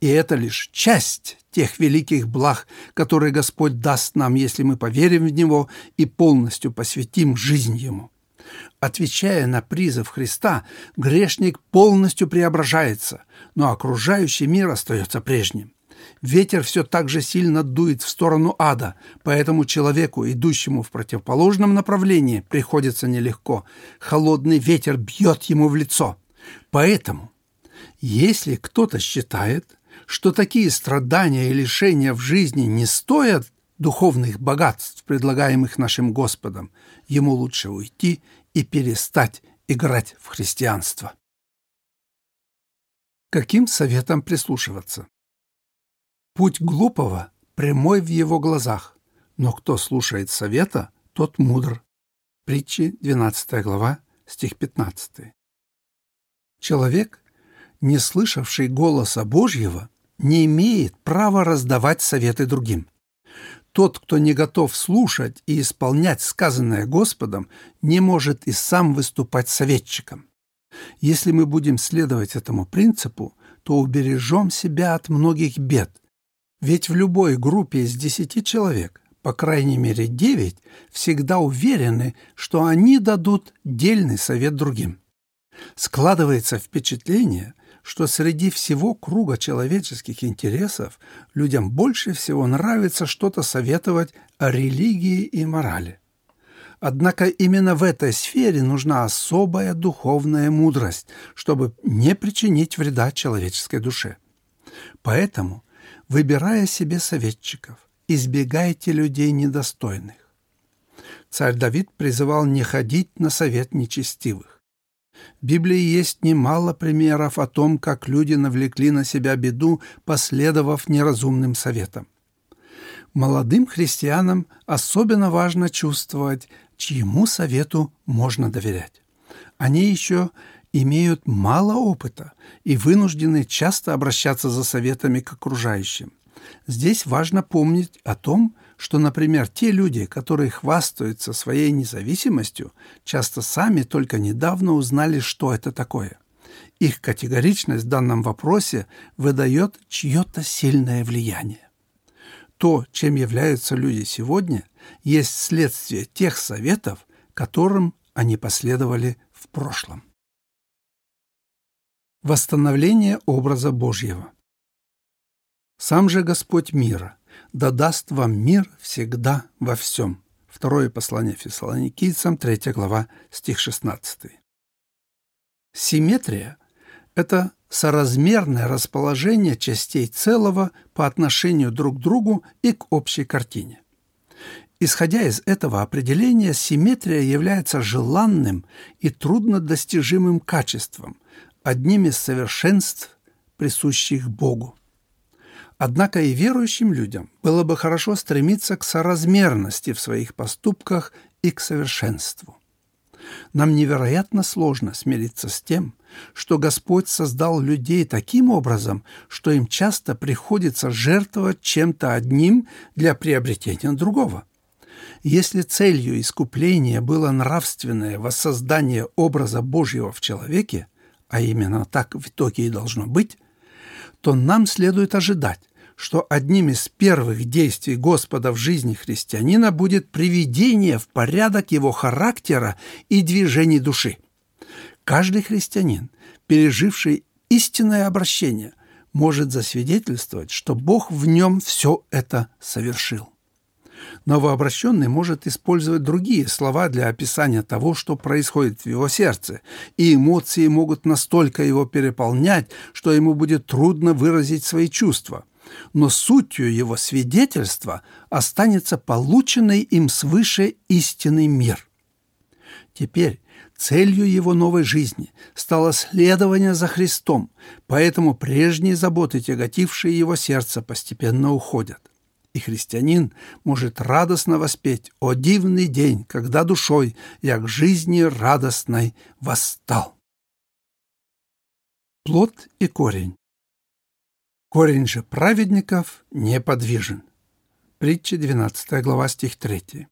И это лишь часть тех великих благ, которые Господь даст нам, если мы поверим в Него и полностью посвятим жизнь Ему. Отвечая на призыв Христа, грешник полностью преображается, но окружающий мир остается прежним. Ветер все так же сильно дует в сторону ада, поэтому человеку, идущему в противоположном направлении, приходится нелегко. Холодный ветер бьет ему в лицо. Поэтому, если кто-то считает, что такие страдания и лишения в жизни не стоят духовных богатств, предлагаемых нашим Господом, ему лучше уйти и перестать играть в христианство. Каким советом прислушиваться? Путь глупого прямой в его глазах, но кто слушает совета, тот мудр. Притчи, 12 глава, стих 15. Человек, не слышавший голоса Божьего, не имеет права раздавать советы другим. Тот, кто не готов слушать и исполнять сказанное Господом, не может и сам выступать советчиком. Если мы будем следовать этому принципу, то убережем себя от многих бед. Ведь в любой группе из десяти человек, по крайней мере девять, всегда уверены, что они дадут дельный совет другим. Складывается впечатление, что среди всего круга человеческих интересов людям больше всего нравится что-то советовать о религии и морали. Однако именно в этой сфере нужна особая духовная мудрость, чтобы не причинить вреда человеческой душе. Поэтому, выбирая себе советчиков, избегайте людей недостойных. Царь Давид призывал не ходить на совет нечестивых. В Библии есть немало примеров о том, как люди навлекли на себя беду, последовав неразумным советам. Молодым христианам особенно важно чувствовать, чьему совету можно доверять. Они еще имеют мало опыта и вынуждены часто обращаться за советами к окружающим. Здесь важно помнить о том, что, например, те люди, которые хвастаются своей независимостью, часто сами только недавно узнали, что это такое. Их категоричность в данном вопросе выдает чье-то сильное влияние. То, чем являются люди сегодня, есть следствие тех советов, которым они последовали в прошлом. Восстановление образа Божьего. Сам же Господь мира да даст вам мир всегда во всем». Второе послание Фессалоникийцам, 3 глава, стих 16. Симметрия – это соразмерное расположение частей целого по отношению друг к другу и к общей картине. Исходя из этого определения, симметрия является желанным и труднодостижимым качеством, одним из совершенств, присущих Богу. Однако и верующим людям было бы хорошо стремиться к соразмерности в своих поступках и к совершенству. Нам невероятно сложно смириться с тем, что Господь создал людей таким образом, что им часто приходится жертвовать чем-то одним для приобретения другого. Если целью искупления было нравственное воссоздание образа Божьего в человеке, а именно так в итоге и должно быть, то нам следует ожидать, что одним из первых действий Господа в жизни христианина будет приведение в порядок его характера и движений души. Каждый христианин, переживший истинное обращение, может засвидетельствовать, что Бог в нем все это совершил. Новообращенный может использовать другие слова для описания того, что происходит в его сердце, и эмоции могут настолько его переполнять, что ему будет трудно выразить свои чувства но сутью его свидетельства останется полученный им свыше истинный мир. Теперь, Целью его новой жизни стало следование за Христом, поэтому прежние заботы, тяготившие его сердце, постепенно уходят. И христианин может радостно воспеть «О дивный день, когда душой я к жизни радостной восстал». Плод и корень. Корень же праведников неподвижен. Притча 12 глава стих 3.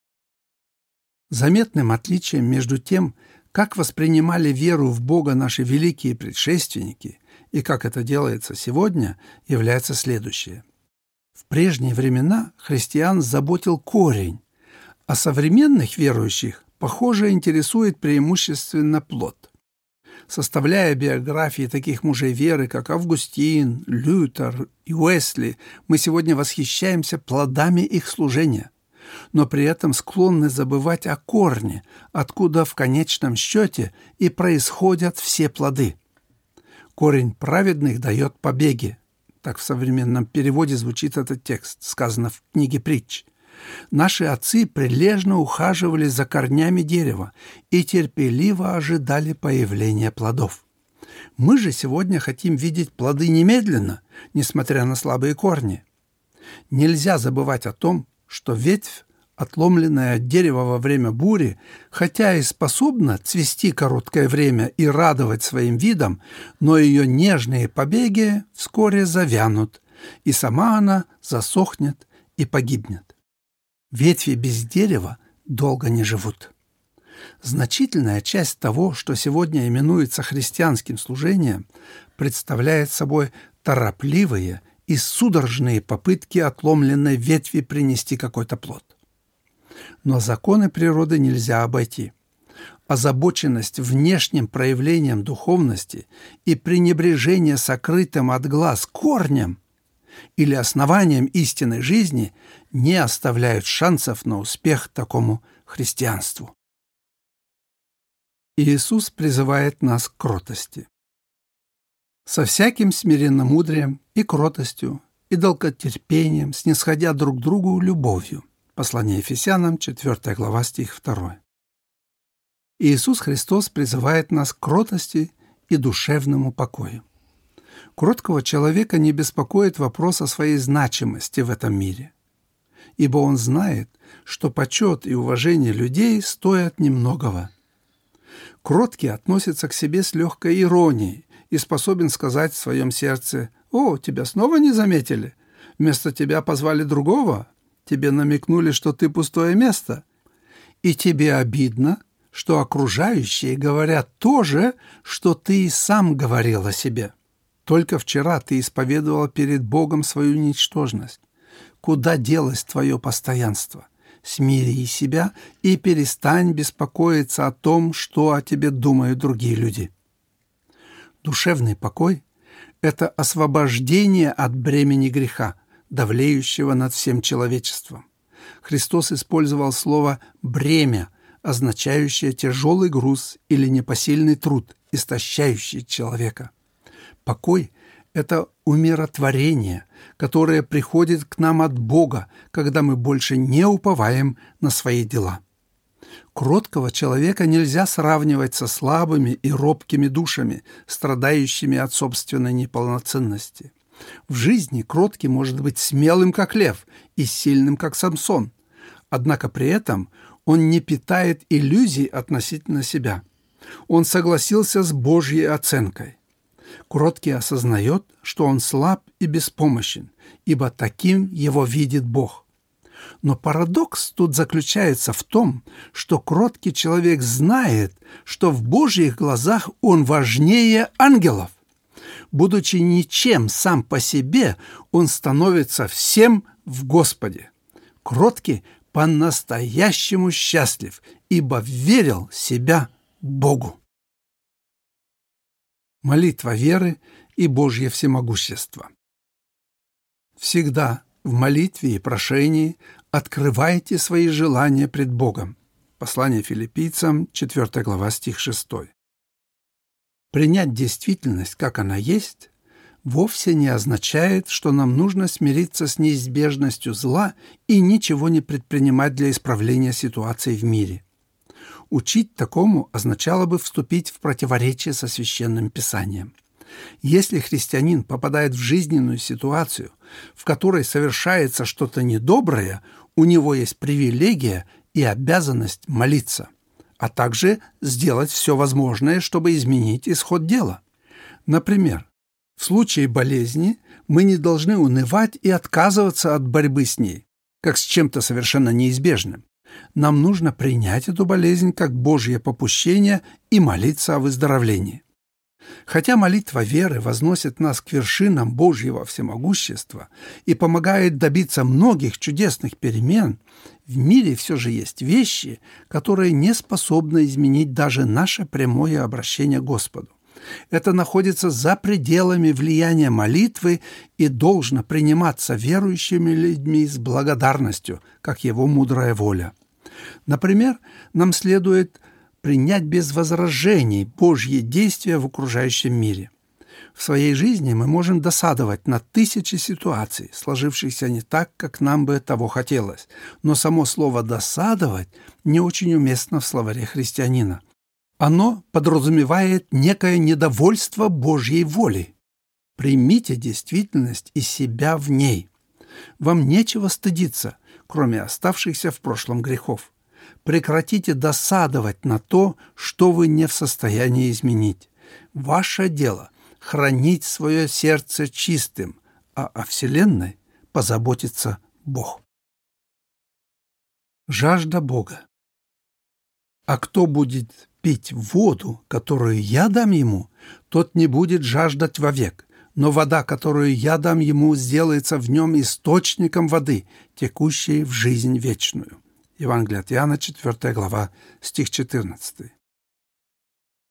Заметным отличием между тем, как воспринимали веру в Бога наши великие предшественники и как это делается сегодня, является следующее. В прежние времена христиан заботил корень, а современных верующих, похоже, интересует преимущественно плод. Составляя биографии таких мужей веры, как Августин, Лютер и Уэсли, мы сегодня восхищаемся плодами их служения – но при этом склонны забывать о корне, откуда в конечном счете и происходят все плоды. Корень праведных дает побеги. Так в современном переводе звучит этот текст, сказано в книге притч. Наши отцы прилежно ухаживали за корнями дерева и терпеливо ожидали появления плодов. Мы же сегодня хотим видеть плоды немедленно, несмотря на слабые корни. Нельзя забывать о том, что ветвь, отломленная от дерева во время бури, хотя и способна цвести короткое время и радовать своим видом, но ее нежные побеги вскоре завянут, и сама она засохнет и погибнет. Ветви без дерева долго не живут. Значительная часть того, что сегодня именуется христианским служением, представляет собой торопливые и судорожные попытки отломленной ветви принести какой-то плод. Но законы природы нельзя обойти. Озабоченность внешним проявлением духовности и пренебрежение сокрытым от глаз корнем или основанием истинной жизни не оставляют шансов на успех такому христианству. Иисус призывает нас к кротости со всяким смиренномудрием и кротостью, и долготерпением, снисходя друг другу любовью. Послание Ефесянам, 4 глава, стих 2. Иисус Христос призывает нас к кротости и душевному покою. Кроткого человека не беспокоит вопрос о своей значимости в этом мире, ибо он знает, что почет и уважение людей стоят немногого. Кроткий относится к себе с легкой иронией, и способен сказать в своем сердце «О, тебя снова не заметили? Вместо тебя позвали другого? Тебе намекнули, что ты пустое место? И тебе обидно, что окружающие говорят то же, что ты и сам говорил о себе. Только вчера ты исповедовал перед Богом свою ничтожность. Куда делось твое постоянство?» Смири себя и перестань беспокоиться о том, что о тебе думают другие люди. Душевный покой – это освобождение от бремени греха, давлеющего над всем человечеством. Христос использовал слово «бремя», означающее тяжелый груз или непосильный труд, истощающий человека. Покой – это умиротворение, которое приходит к нам от Бога, когда мы больше не уповаем на свои дела. Кроткого человека нельзя сравнивать со слабыми и робкими душами, страдающими от собственной неполноценности. В жизни кроткий может быть смелым, как лев, и сильным, как Самсон. Однако при этом он не питает иллюзий относительно себя. Он согласился с Божьей оценкой. Кроткий осознает, что он слаб и беспомощен, ибо таким его видит Бог – но парадокс тут заключается в том, что кроткий человек знает, что в Божьих глазах он важнее ангелов. Будучи ничем сам по себе, он становится всем в Господе. Кроткий по-настоящему счастлив, ибо верил себя Богу. Молитва веры и Божье всемогущество. Всегда в молитве и прошении открывайте свои желания пред Богом. Послание филиппийцам, 4 глава, стих 6. Принять действительность, как она есть, вовсе не означает, что нам нужно смириться с неизбежностью зла и ничего не предпринимать для исправления ситуации в мире. Учить такому означало бы вступить в противоречие со священным писанием. Если христианин попадает в жизненную ситуацию, в которой совершается что-то недоброе, у него есть привилегия и обязанность молиться, а также сделать все возможное, чтобы изменить исход дела. Например, в случае болезни мы не должны унывать и отказываться от борьбы с ней, как с чем-то совершенно неизбежным. Нам нужно принять эту болезнь как Божье попущение и молиться о выздоровлении. Хотя молитва веры возносит нас к вершинам Божьего всемогущества и помогает добиться многих чудесных перемен, в мире все же есть вещи, которые не способны изменить даже наше прямое обращение к Господу. Это находится за пределами влияния молитвы и должно приниматься верующими людьми с благодарностью, как его мудрая воля. Например, нам следует принять без возражений Божьи действия в окружающем мире. В своей жизни мы можем досадовать на тысячи ситуаций, сложившихся не так, как нам бы того хотелось, но само слово «досадовать» не очень уместно в словаре христианина. Оно подразумевает некое недовольство Божьей воли. Примите действительность и себя в ней. Вам нечего стыдиться, кроме оставшихся в прошлом грехов. Прекратите досадовать на то, что вы не в состоянии изменить. Ваше дело – хранить свое сердце чистым, а о Вселенной позаботится Бог. Жажда Бога. А кто будет пить воду, которую я дам ему, тот не будет жаждать вовек, но вода, которую я дам ему, сделается в нем источником воды, текущей в жизнь вечную. Евангелие от Иоанна, 4 глава, стих 14.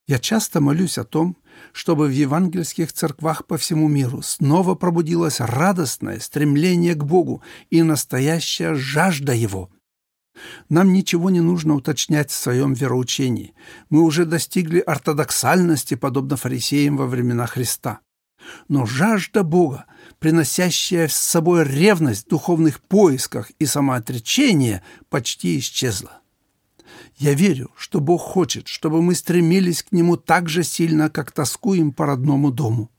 Я часто молюсь о том, чтобы в евангельских церквах по всему миру снова пробудилось радостное стремление к Богу и настоящая жажда Его – нам ничего не нужно уточнять в своем вероучении. Мы уже достигли ортодоксальности, подобно фарисеям во времена Христа. Но жажда Бога, приносящая с собой ревность в духовных поисках и самоотречение, почти исчезла. Я верю, что Бог хочет, чтобы мы стремились к Нему так же сильно, как тоскуем по родному дому.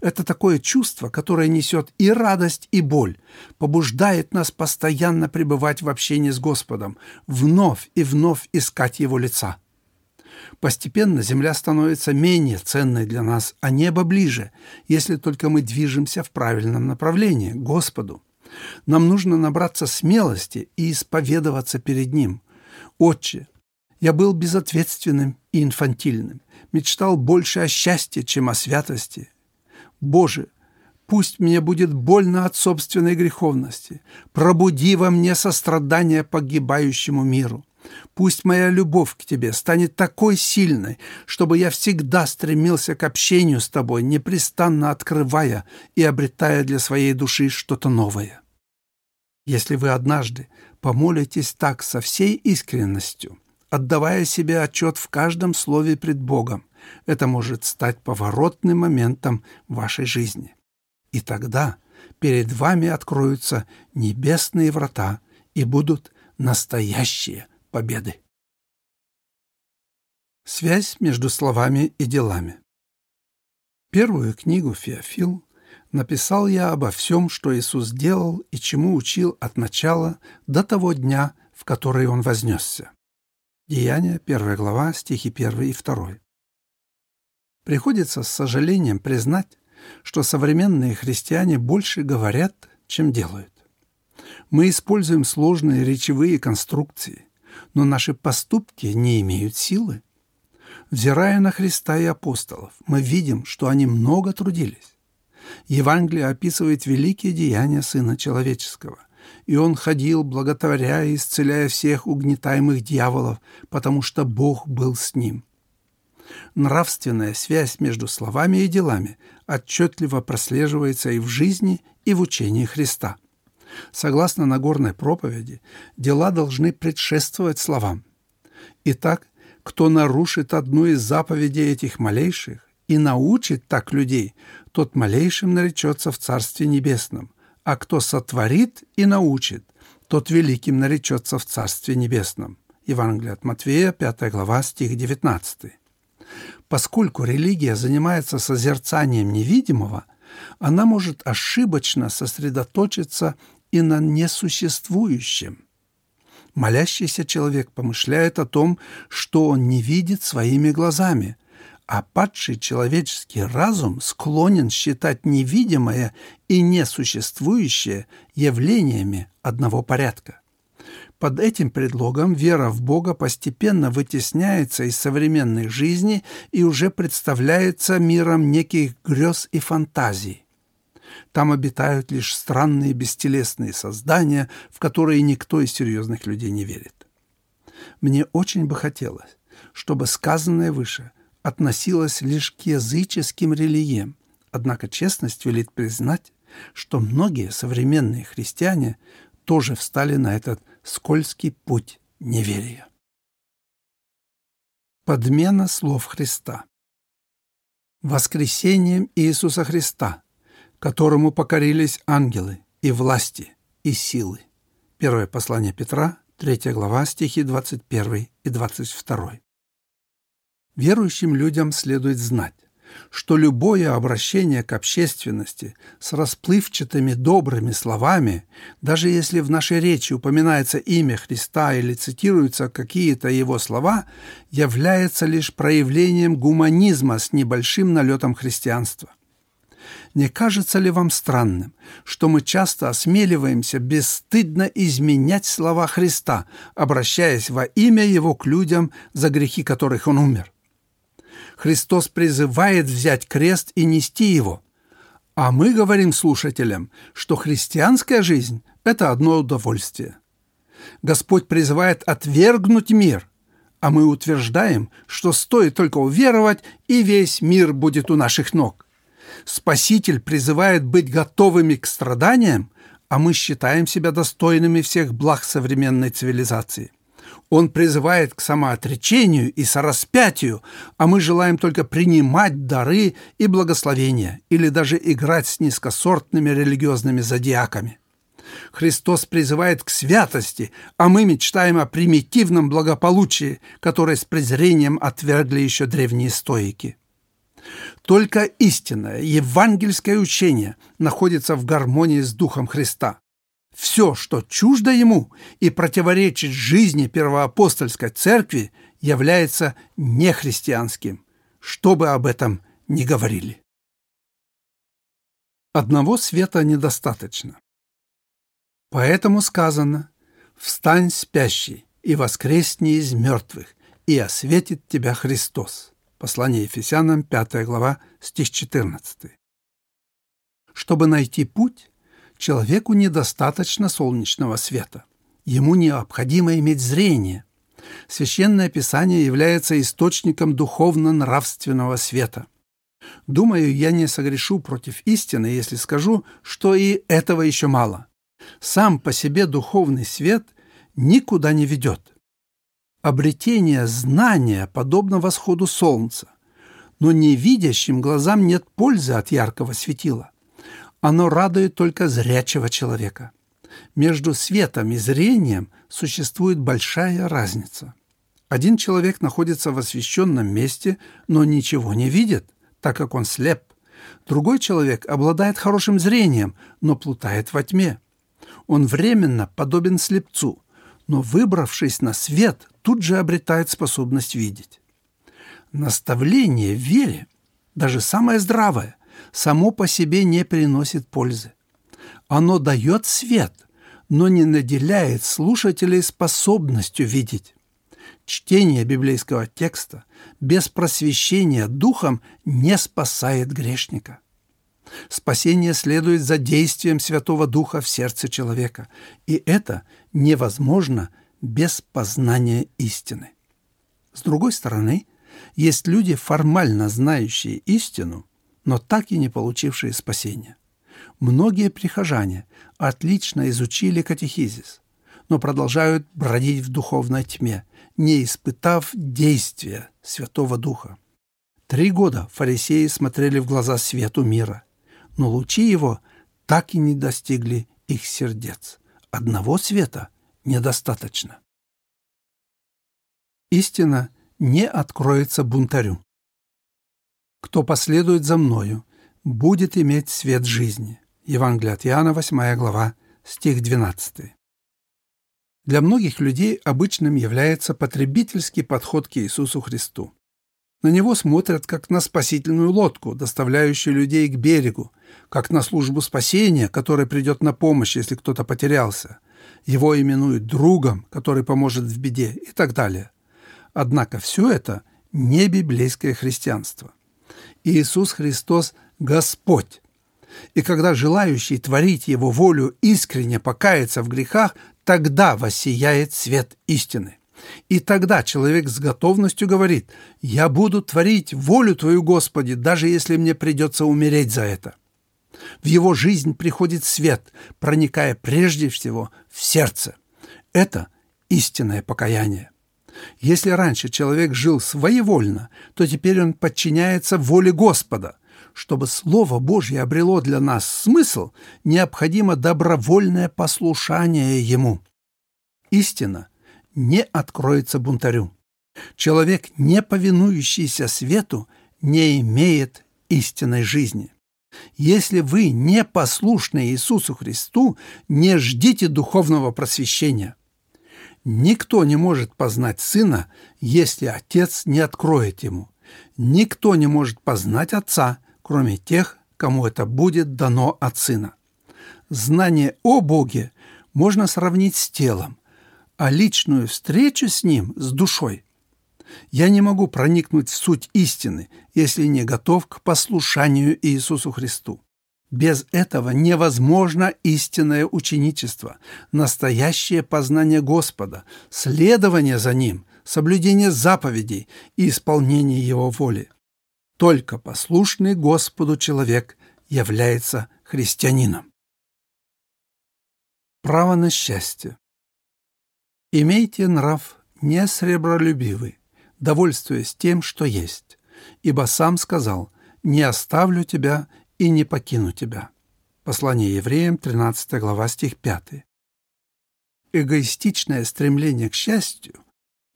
Это такое чувство, которое несет и радость, и боль, побуждает нас постоянно пребывать в общении с Господом, вновь и вновь искать Его лица. Постепенно земля становится менее ценной для нас, а небо ближе, если только мы движемся в правильном направлении, к Господу. Нам нужно набраться смелости и исповедоваться перед Ним. «Отче, я был безответственным и инфантильным, мечтал больше о счастье, чем о святости, Боже, пусть мне будет больно от собственной греховности. Пробуди во мне сострадание погибающему миру. Пусть моя любовь к Тебе станет такой сильной, чтобы я всегда стремился к общению с Тобой, непрестанно открывая и обретая для своей души что-то новое. Если вы однажды помолитесь так со всей искренностью, отдавая себе отчет в каждом слове пред Богом, это может стать поворотным моментом вашей жизни. И тогда перед вами откроются небесные врата и будут настоящие победы. Связь между словами и делами. Первую книгу «Феофил» написал я обо всем, что Иисус делал и чему учил от начала до того дня, в который Он вознесся. Деяния, 1 глава, стихи 1 и 2. Приходится с сожалением признать, что современные христиане больше говорят, чем делают. Мы используем сложные речевые конструкции, но наши поступки не имеют силы. Взирая на Христа и апостолов, мы видим, что они много трудились. Евангелие описывает великие деяния Сына Человеческого, и Он ходил, благотворя и исцеляя всех угнетаемых дьяволов, потому что Бог был с Ним – Нравственная связь между словами и делами отчетливо прослеживается и в жизни, и в учении Христа. Согласно Нагорной проповеди, дела должны предшествовать словам. Итак, кто нарушит одну из заповедей этих малейших и научит так людей, тот малейшим наречется в Царстве Небесном, а кто сотворит и научит, тот великим наречется в Царстве Небесном. Евангелие от Матвея, 5 глава, стих 19. Поскольку религия занимается созерцанием невидимого, она может ошибочно сосредоточиться и на несуществующем. Молящийся человек помышляет о том, что он не видит своими глазами, а падший человеческий разум склонен считать невидимое и несуществующее явлениями одного порядка. Под этим предлогом вера в Бога постепенно вытесняется из современной жизни и уже представляется миром неких грез и фантазий. Там обитают лишь странные бестелесные создания, в которые никто из серьезных людей не верит. Мне очень бы хотелось, чтобы сказанное выше относилось лишь к языческим религиям, однако честность велит признать, что многие современные христиане тоже встали на этот скользкий путь неверия. Подмена слов Христа Воскресением Иисуса Христа, которому покорились ангелы и власти, и силы. Первое послание Петра, 3 глава, стихи 21 и 22. Верующим людям следует знать, что любое обращение к общественности с расплывчатыми добрыми словами, даже если в нашей речи упоминается имя Христа или цитируются какие-то его слова, является лишь проявлением гуманизма с небольшим налетом христианства. Не кажется ли вам странным, что мы часто осмеливаемся бесстыдно изменять слова Христа, обращаясь во имя Его к людям, за грехи которых Он умер? Христос призывает взять крест и нести его. А мы говорим слушателям, что христианская жизнь – это одно удовольствие. Господь призывает отвергнуть мир, а мы утверждаем, что стоит только уверовать, и весь мир будет у наших ног. Спаситель призывает быть готовыми к страданиям, а мы считаем себя достойными всех благ современной цивилизации – он призывает к самоотречению и сораспятию, а мы желаем только принимать дары и благословения или даже играть с низкосортными религиозными зодиаками. Христос призывает к святости, а мы мечтаем о примитивном благополучии, которое с презрением отвергли еще древние стоики. Только истинное евангельское учение находится в гармонии с Духом Христа. Все, что чуждо ему и противоречит жизни первоапостольской церкви, является нехристианским, что бы об этом ни говорили. Одного света недостаточно. Поэтому сказано «Встань, спящий, и воскресни из мертвых, и осветит тебя Христос». Послание Ефесянам, 5 глава, стих 14. Чтобы найти путь, Человеку недостаточно солнечного света. Ему необходимо иметь зрение. Священное Писание является источником духовно-нравственного света. Думаю, я не согрешу против истины, если скажу, что и этого еще мало. Сам по себе духовный свет никуда не ведет. Обретение знания подобно восходу солнца, но невидящим глазам нет пользы от яркого светила. Оно радует только зрячего человека. Между светом и зрением существует большая разница. Один человек находится в освещенном месте, но ничего не видит, так как он слеп. Другой человек обладает хорошим зрением, но плутает во тьме. Он временно подобен слепцу, но, выбравшись на свет, тут же обретает способность видеть. Наставление в вере, даже самое здравое, само по себе не приносит пользы. Оно дает свет, но не наделяет слушателей способностью видеть. Чтение библейского текста без просвещения духом не спасает грешника. Спасение следует за действием Святого Духа в сердце человека, и это невозможно без познания истины. С другой стороны, есть люди, формально знающие истину, но так и не получившие спасения. Многие прихожане отлично изучили катехизис, но продолжают бродить в духовной тьме, не испытав действия Святого Духа. Три года фарисеи смотрели в глаза свету мира, но лучи его так и не достигли их сердец. Одного света недостаточно. Истина не откроется бунтарю. Кто последует за мною, будет иметь свет жизни. Евангелие от Иоанна, 8 глава, стих 12. Для многих людей обычным является потребительский подход к Иисусу Христу. На него смотрят как на спасительную лодку, доставляющую людей к берегу, как на службу спасения, которая придет на помощь, если кто-то потерялся. Его именуют другом, который поможет в беде и так далее. Однако все это не библейское христианство. Иисус Христос – Господь. И когда желающий творить Его волю искренне покаяться в грехах, тогда воссияет свет истины. И тогда человек с готовностью говорит, «Я буду творить волю Твою, Господи, даже если мне придется умереть за это». В его жизнь приходит свет, проникая прежде всего в сердце. Это истинное покаяние. Если раньше человек жил своевольно, то теперь он подчиняется воле Господа. Чтобы Слово Божье обрело для нас смысл, необходимо добровольное послушание Ему. Истина не откроется бунтарю. Человек, не повинующийся свету, не имеет истинной жизни. Если вы не послушны Иисусу Христу, не ждите духовного просвещения. Никто не может познать Сына, если Отец не откроет Ему. Никто не может познать Отца, кроме тех, кому это будет дано от Сына. Знание о Боге можно сравнить с телом, а личную встречу с Ним – с душой. Я не могу проникнуть в суть истины, если не готов к послушанию Иисусу Христу. Без этого невозможно истинное ученичество, настоящее познание Господа, следование за Ним, соблюдение заповедей и исполнение Его воли. Только послушный Господу человек является христианином. Право на счастье. Имейте нрав не сребролюбивый, довольствуясь тем, что есть, ибо сам сказал «Не оставлю тебя и не покину тебя». Послание евреям, 13 глава, стих 5. Эгоистичное стремление к счастью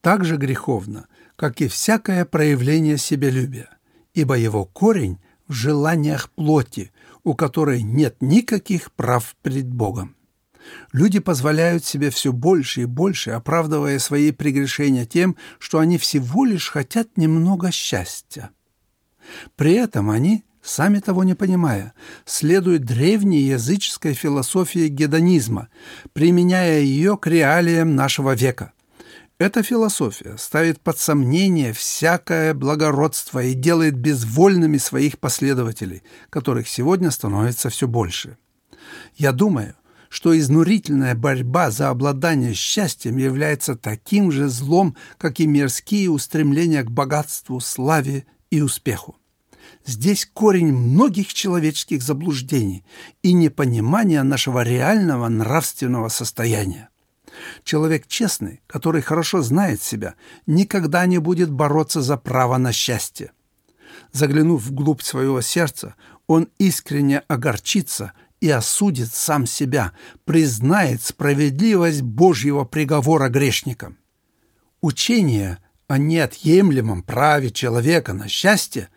так же греховно, как и всякое проявление себелюбия, ибо его корень в желаниях плоти, у которой нет никаких прав перед Богом. Люди позволяют себе все больше и больше, оправдывая свои прегрешения тем, что они всего лишь хотят немного счастья. При этом они, сами того не понимая, следуют древней языческой философии гедонизма, применяя ее к реалиям нашего века. Эта философия ставит под сомнение всякое благородство и делает безвольными своих последователей, которых сегодня становится все больше. Я думаю, что изнурительная борьба за обладание счастьем является таким же злом, как и мирские устремления к богатству, славе и успеху. Здесь корень многих человеческих заблуждений и непонимания нашего реального нравственного состояния. Человек честный, который хорошо знает себя, никогда не будет бороться за право на счастье. Заглянув вглубь своего сердца, он искренне огорчится и осудит сам себя, признает справедливость Божьего приговора грешникам. Учение о неотъемлемом праве человека на счастье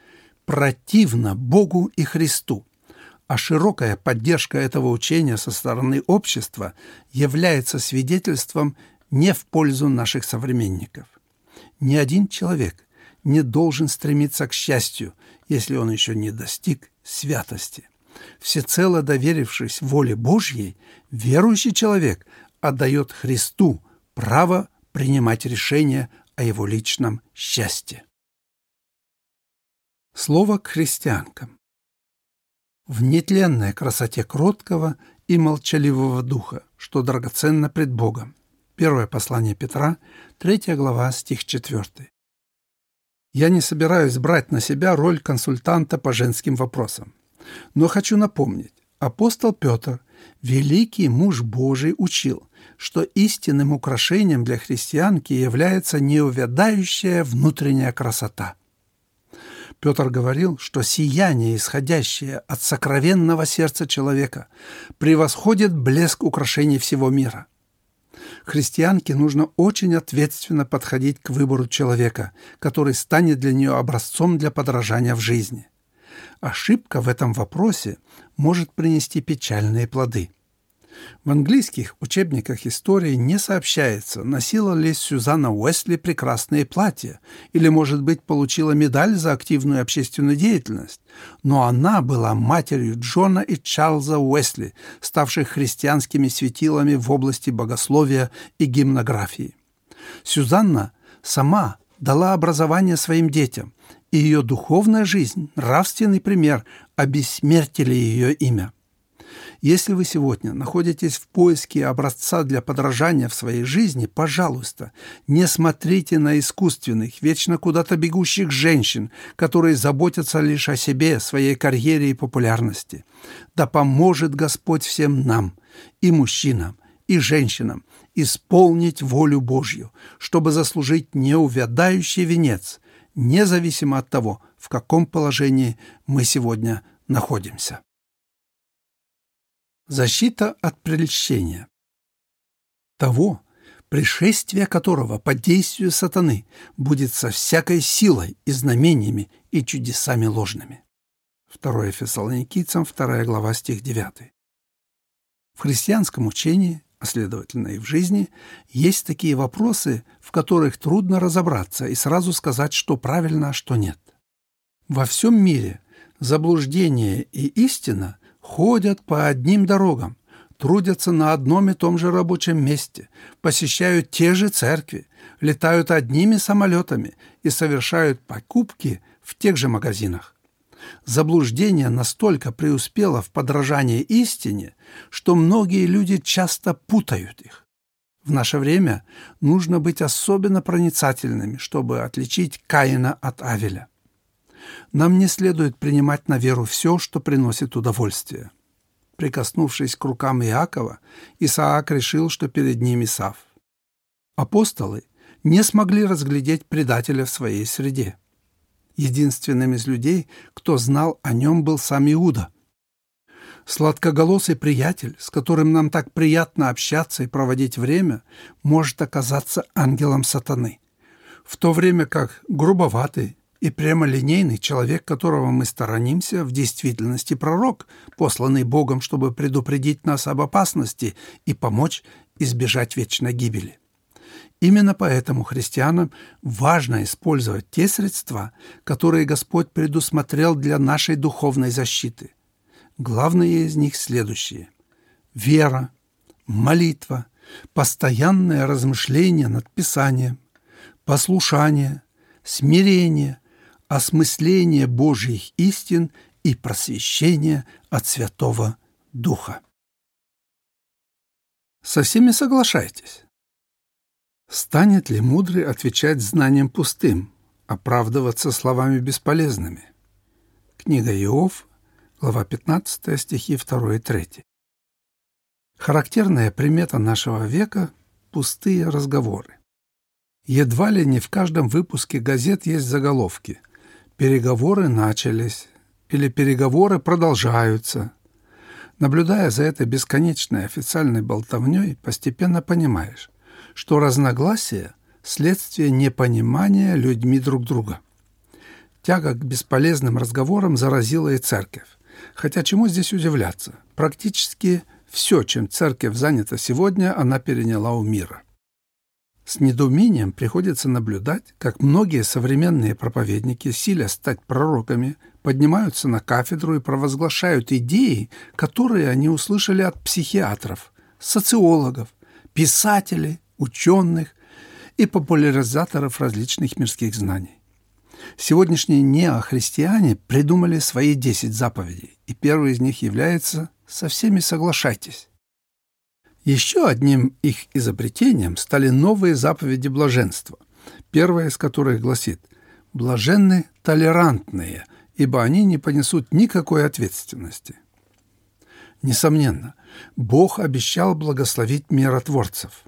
противно Богу и Христу, а широкая поддержка этого учения со стороны общества является свидетельством не в пользу наших современников. Ни один человек не должен стремиться к счастью, если он еще не достиг святости всецело доверившись воле Божьей, верующий человек отдает Христу право принимать решения о его личном счастье. Слово к христианкам. В нетленной красоте кроткого и молчаливого духа, что драгоценно пред Богом. Первое послание Петра, 3 глава, стих 4. Я не собираюсь брать на себя роль консультанта по женским вопросам. Но хочу напомнить, апостол Петр, великий муж Божий, учил, что истинным украшением для христианки является неувядающая внутренняя красота. Петр говорил, что сияние, исходящее от сокровенного сердца человека, превосходит блеск украшений всего мира. Христианке нужно очень ответственно подходить к выбору человека, который станет для нее образцом для подражания в жизни. Ошибка в этом вопросе может принести печальные плоды – в английских учебниках истории не сообщается, носила ли Сюзанна Уэсли прекрасные платья или, может быть, получила медаль за активную общественную деятельность. Но она была матерью Джона и Чарльза Уэсли, ставших христианскими светилами в области богословия и гимнографии. Сюзанна сама дала образование своим детям, и ее духовная жизнь, нравственный пример обессмертили ее имя – если вы сегодня находитесь в поиске образца для подражания в своей жизни, пожалуйста, не смотрите на искусственных, вечно куда-то бегущих женщин, которые заботятся лишь о себе, своей карьере и популярности. Да поможет Господь всем нам, и мужчинам, и женщинам, исполнить волю Божью, чтобы заслужить неувядающий венец, независимо от того, в каком положении мы сегодня находимся. Защита от прельщения. Того, пришествие которого по действию сатаны будет со всякой силой и знамениями и чудесами ложными. 2 Фессалоникийцам, 2 глава, стих 9. В христианском учении, а следовательно и в жизни, есть такие вопросы, в которых трудно разобраться и сразу сказать, что правильно, а что нет. Во всем мире заблуждение и истина ходят по одним дорогам, трудятся на одном и том же рабочем месте, посещают те же церкви, летают одними самолетами и совершают покупки в тех же магазинах. Заблуждение настолько преуспело в подражании истине, что многие люди часто путают их. В наше время нужно быть особенно проницательными, чтобы отличить Каина от Авеля. Нам не следует принимать на веру все, что приносит удовольствие. Прикоснувшись к рукам Иакова, Исаак решил, что перед ним Исав. Апостолы не смогли разглядеть предателя в своей среде. Единственным из людей, кто знал о нем, был сам Иуда. Сладкоголосый приятель, с которым нам так приятно общаться и проводить время, может оказаться ангелом сатаны, в то время как грубоватый, и прямолинейный человек, которого мы сторонимся, в действительности пророк, посланный Богом, чтобы предупредить нас об опасности и помочь избежать вечной гибели. Именно поэтому христианам важно использовать те средства, которые Господь предусмотрел для нашей духовной защиты. Главные из них следующие. Вера, молитва, постоянное размышление над Писанием, послушание, смирение, осмысление Божьих истин и просвещение от Святого Духа. Со всеми соглашайтесь. Станет ли мудрый отвечать знанием пустым, оправдываться словами бесполезными? Книга Иов, глава 15, стихи 2 и 3. Характерная примета нашего века – пустые разговоры. Едва ли не в каждом выпуске газет есть заголовки – переговоры начались или переговоры продолжаются. Наблюдая за этой бесконечной официальной болтовней, постепенно понимаешь, что разногласия – следствие непонимания людьми друг друга. Тяга к бесполезным разговорам заразила и церковь. Хотя чему здесь удивляться? Практически все, чем церковь занята сегодня, она переняла у мира – с недоумением приходится наблюдать, как многие современные проповедники, силя стать пророками, поднимаются на кафедру и провозглашают идеи, которые они услышали от психиатров, социологов, писателей, ученых и популяризаторов различных мирских знаний. Сегодняшние неохристиане придумали свои десять заповедей, и первый из них является «со всеми соглашайтесь». Еще одним их изобретением стали новые заповеди блаженства, первая из которых гласит «блаженны толерантные, ибо они не понесут никакой ответственности». Несомненно, Бог обещал благословить миротворцев.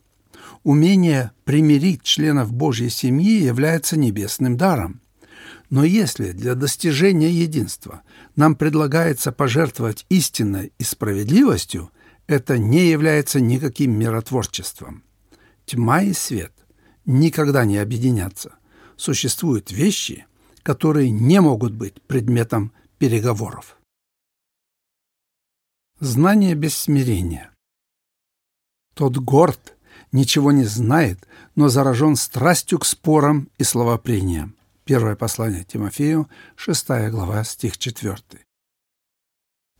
Умение примирить членов Божьей семьи является небесным даром. Но если для достижения единства нам предлагается пожертвовать истиной и справедливостью – это не является никаким миротворчеством. Тьма и свет никогда не объединятся. Существуют вещи, которые не могут быть предметом переговоров. Знание без смирения. Тот горд, ничего не знает, но заражен страстью к спорам и словопрениям. Первое послание Тимофею, 6 глава, стих 4.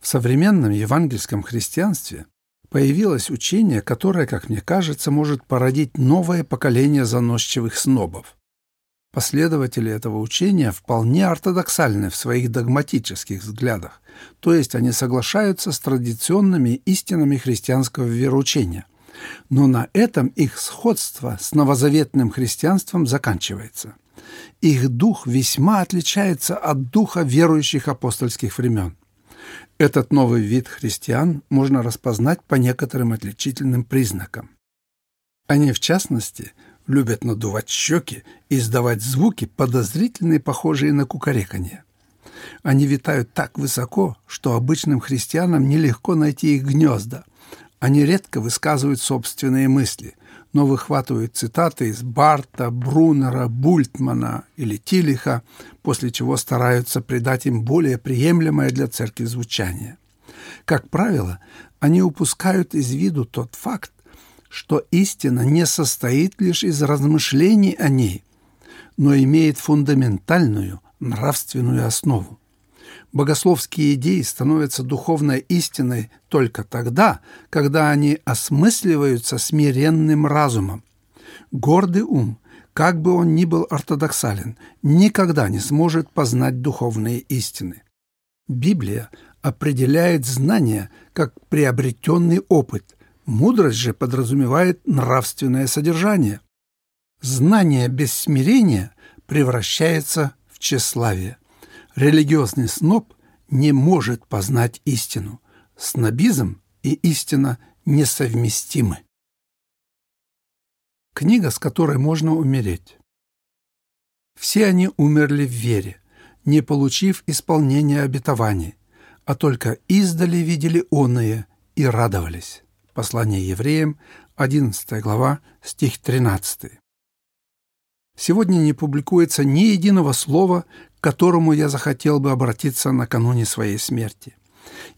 В современном евангельском христианстве появилось учение, которое, как мне кажется, может породить новое поколение заносчивых снобов. Последователи этого учения вполне ортодоксальны в своих догматических взглядах, то есть они соглашаются с традиционными истинами христианского вероучения. Но на этом их сходство с новозаветным христианством заканчивается. Их дух весьма отличается от духа верующих апостольских времен. Этот новый вид христиан можно распознать по некоторым отличительным признакам. Они, в частности, любят надувать щеки и издавать звуки, подозрительные, похожие на кукареканье. Они витают так высоко, что обычным христианам нелегко найти их гнезда. Они редко высказывают собственные мысли, но выхватывают цитаты из Барта, Брунера, Бультмана или Тилиха, после чего стараются придать им более приемлемое для церкви звучание. Как правило, они упускают из виду тот факт, что истина не состоит лишь из размышлений о ней, но имеет фундаментальную нравственную основу. Богословские идеи становятся духовной истиной только тогда, когда они осмысливаются смиренным разумом. Гордый ум, как бы он ни был ортодоксален, никогда не сможет познать духовные истины. Библия определяет знания как приобретенный опыт, Мудрость же подразумевает нравственное содержание. Знание без смирения превращается в тщеславие. Религиозный сноб не может познать истину. Снобизм и истина несовместимы. Книга, с которой можно умереть. Все они умерли в вере, не получив исполнения обетований, а только издали видели оные и радовались. Послание евреям, 11 глава, стих 13. Сегодня не публикуется ни единого слова, к которому я захотел бы обратиться накануне своей смерти.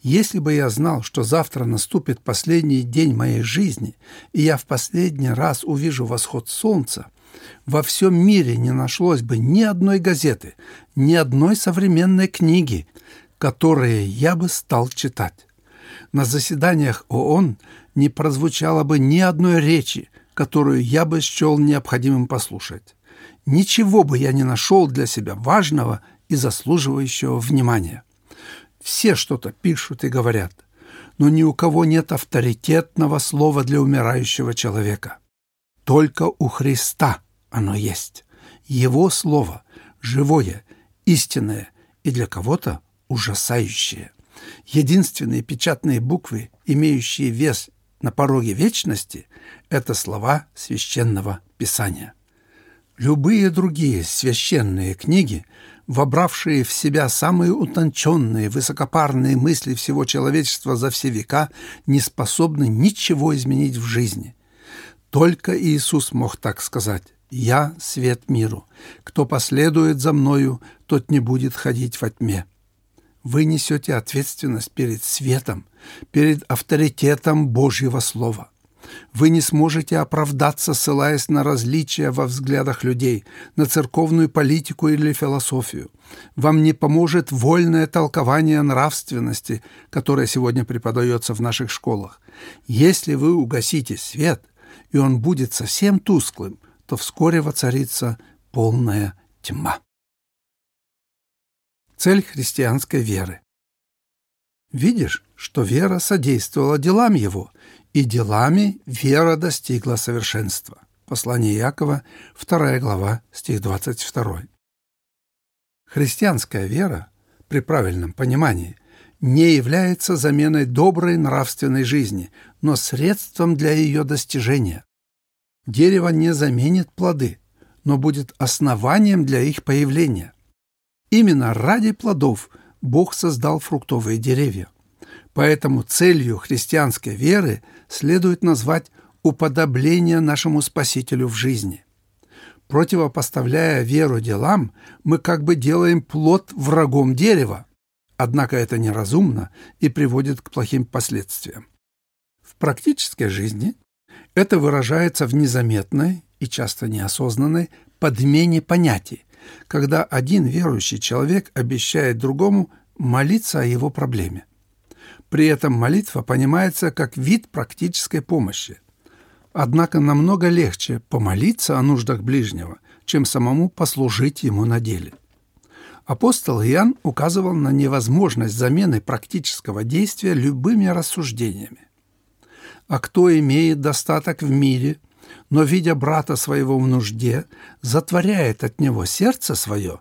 Если бы я знал, что завтра наступит последний день моей жизни, и я в последний раз увижу восход солнца, во всем мире не нашлось бы ни одной газеты, ни одной современной книги, которые я бы стал читать. На заседаниях ООН не прозвучало бы ни одной речи, которую я бы счел необходимым послушать. Ничего бы я не нашел для себя важного и заслуживающего внимания. Все что-то пишут и говорят, но ни у кого нет авторитетного слова для умирающего человека. Только у Христа оно есть. Его слово – живое, истинное и для кого-то ужасающее. Единственные печатные буквы, имеющие вес на пороге вечности – это слова священного писания. Любые другие священные книги, вобравшие в себя самые утонченные, высокопарные мысли всего человечества за все века, не способны ничего изменить в жизни. Только Иисус мог так сказать «Я – свет миру. Кто последует за Мною, тот не будет ходить во тьме». Вы несете ответственность перед светом, перед авторитетом Божьего Слова. Вы не сможете оправдаться, ссылаясь на различия во взглядах людей, на церковную политику или философию. Вам не поможет вольное толкование нравственности, которое сегодня преподается в наших школах. Если вы угасите свет, и он будет совсем тусклым, то вскоре воцарится полная тьма. Цель христианской веры. Видишь, что вера содействовала делам его, и делами вера достигла совершенства. Послание Якова, 2 глава, стих 22. Христианская вера, при правильном понимании, не является заменой доброй нравственной жизни, но средством для ее достижения. Дерево не заменит плоды, но будет основанием для их появления. Именно ради плодов Бог создал фруктовые деревья. Поэтому целью христианской веры следует назвать уподобление нашему Спасителю в жизни. Противопоставляя веру делам, мы как бы делаем плод врагом дерева. Однако это неразумно и приводит к плохим последствиям. В практической жизни это выражается в незаметной и часто неосознанной подмене понятий, когда один верующий человек обещает другому молиться о его проблеме. При этом молитва понимается как вид практической помощи. Однако намного легче помолиться о нуждах ближнего, чем самому послужить ему на деле. Апостол Иоанн указывал на невозможность замены практического действия любыми рассуждениями. А кто имеет достаток в мире, но, видя брата своего в нужде, затворяет от него сердце свое,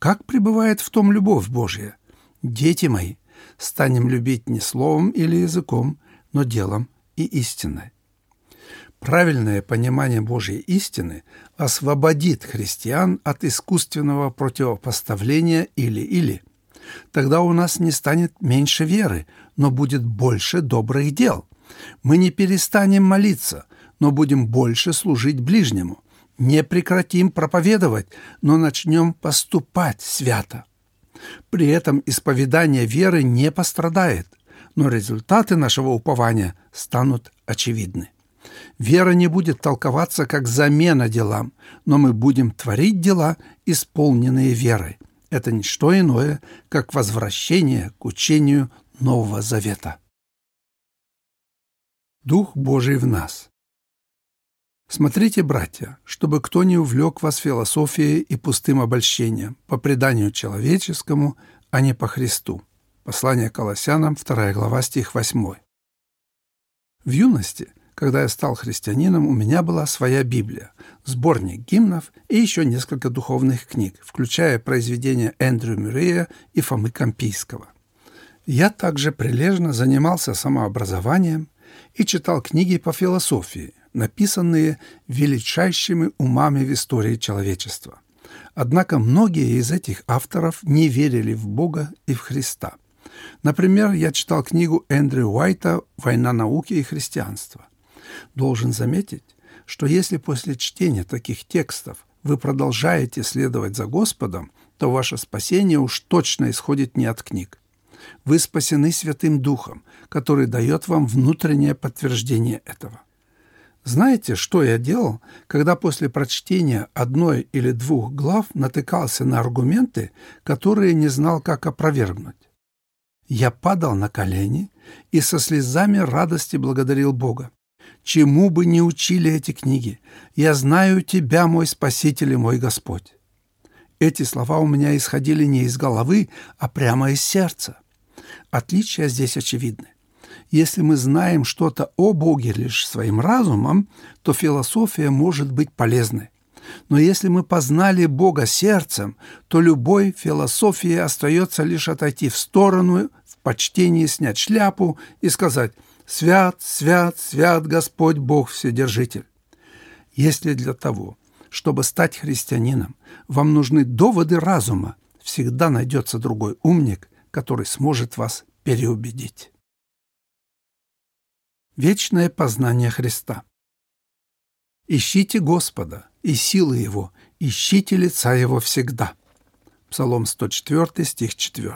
как пребывает в том любовь Божья? Дети мои, станем любить не словом или языком, но делом и истиной. Правильное понимание Божьей истины освободит христиан от искусственного противопоставления или-или. Тогда у нас не станет меньше веры, но будет больше добрых дел. Мы не перестанем молиться, но будем больше служить ближнему. Не прекратим проповедовать, но начнем поступать свято. При этом исповедание веры не пострадает, но результаты нашего упования станут очевидны. Вера не будет толковаться как замена делам, но мы будем творить дела, исполненные верой. Это не что иное, как возвращение к учению Нового Завета. Дух Божий в нас. Смотрите, братья, чтобы кто не увлек вас философией и пустым обольщением, по преданию человеческому, а не по Христу. Послание Колоссянам, 2 глава, стих 8. В юности, когда я стал христианином, у меня была своя Библия, сборник гимнов и еще несколько духовных книг, включая произведения Эндрю Мюррея и Фомы Кампийского. Я также прилежно занимался самообразованием и читал книги по философии – написанные величайшими умами в истории человечества. Однако многие из этих авторов не верили в Бога и в Христа. Например, я читал книгу Эндрю Уайта «Война науки и христианства». Должен заметить, что если после чтения таких текстов вы продолжаете следовать за Господом, то ваше спасение уж точно исходит не от книг. Вы спасены Святым Духом, который дает вам внутреннее подтверждение этого. Знаете, что я делал, когда после прочтения одной или двух глав натыкался на аргументы, которые не знал, как опровергнуть? Я падал на колени и со слезами радости благодарил Бога. Чему бы ни учили эти книги, я знаю Тебя, мой Спаситель и мой Господь. Эти слова у меня исходили не из головы, а прямо из сердца. Отличия здесь очевидны. Если мы знаем что-то о Боге лишь своим разумом, то философия может быть полезной. Но если мы познали Бога сердцем, то любой философии остается лишь отойти в сторону, в почтении снять шляпу и сказать «Свят, свят, свят Господь Бог Вседержитель». Если для того, чтобы стать христианином, вам нужны доводы разума, всегда найдется другой умник, который сможет вас переубедить. Вечное познание Христа. «Ищите Господа и силы Его, ищите лица Его всегда». Псалом 104, стих 4.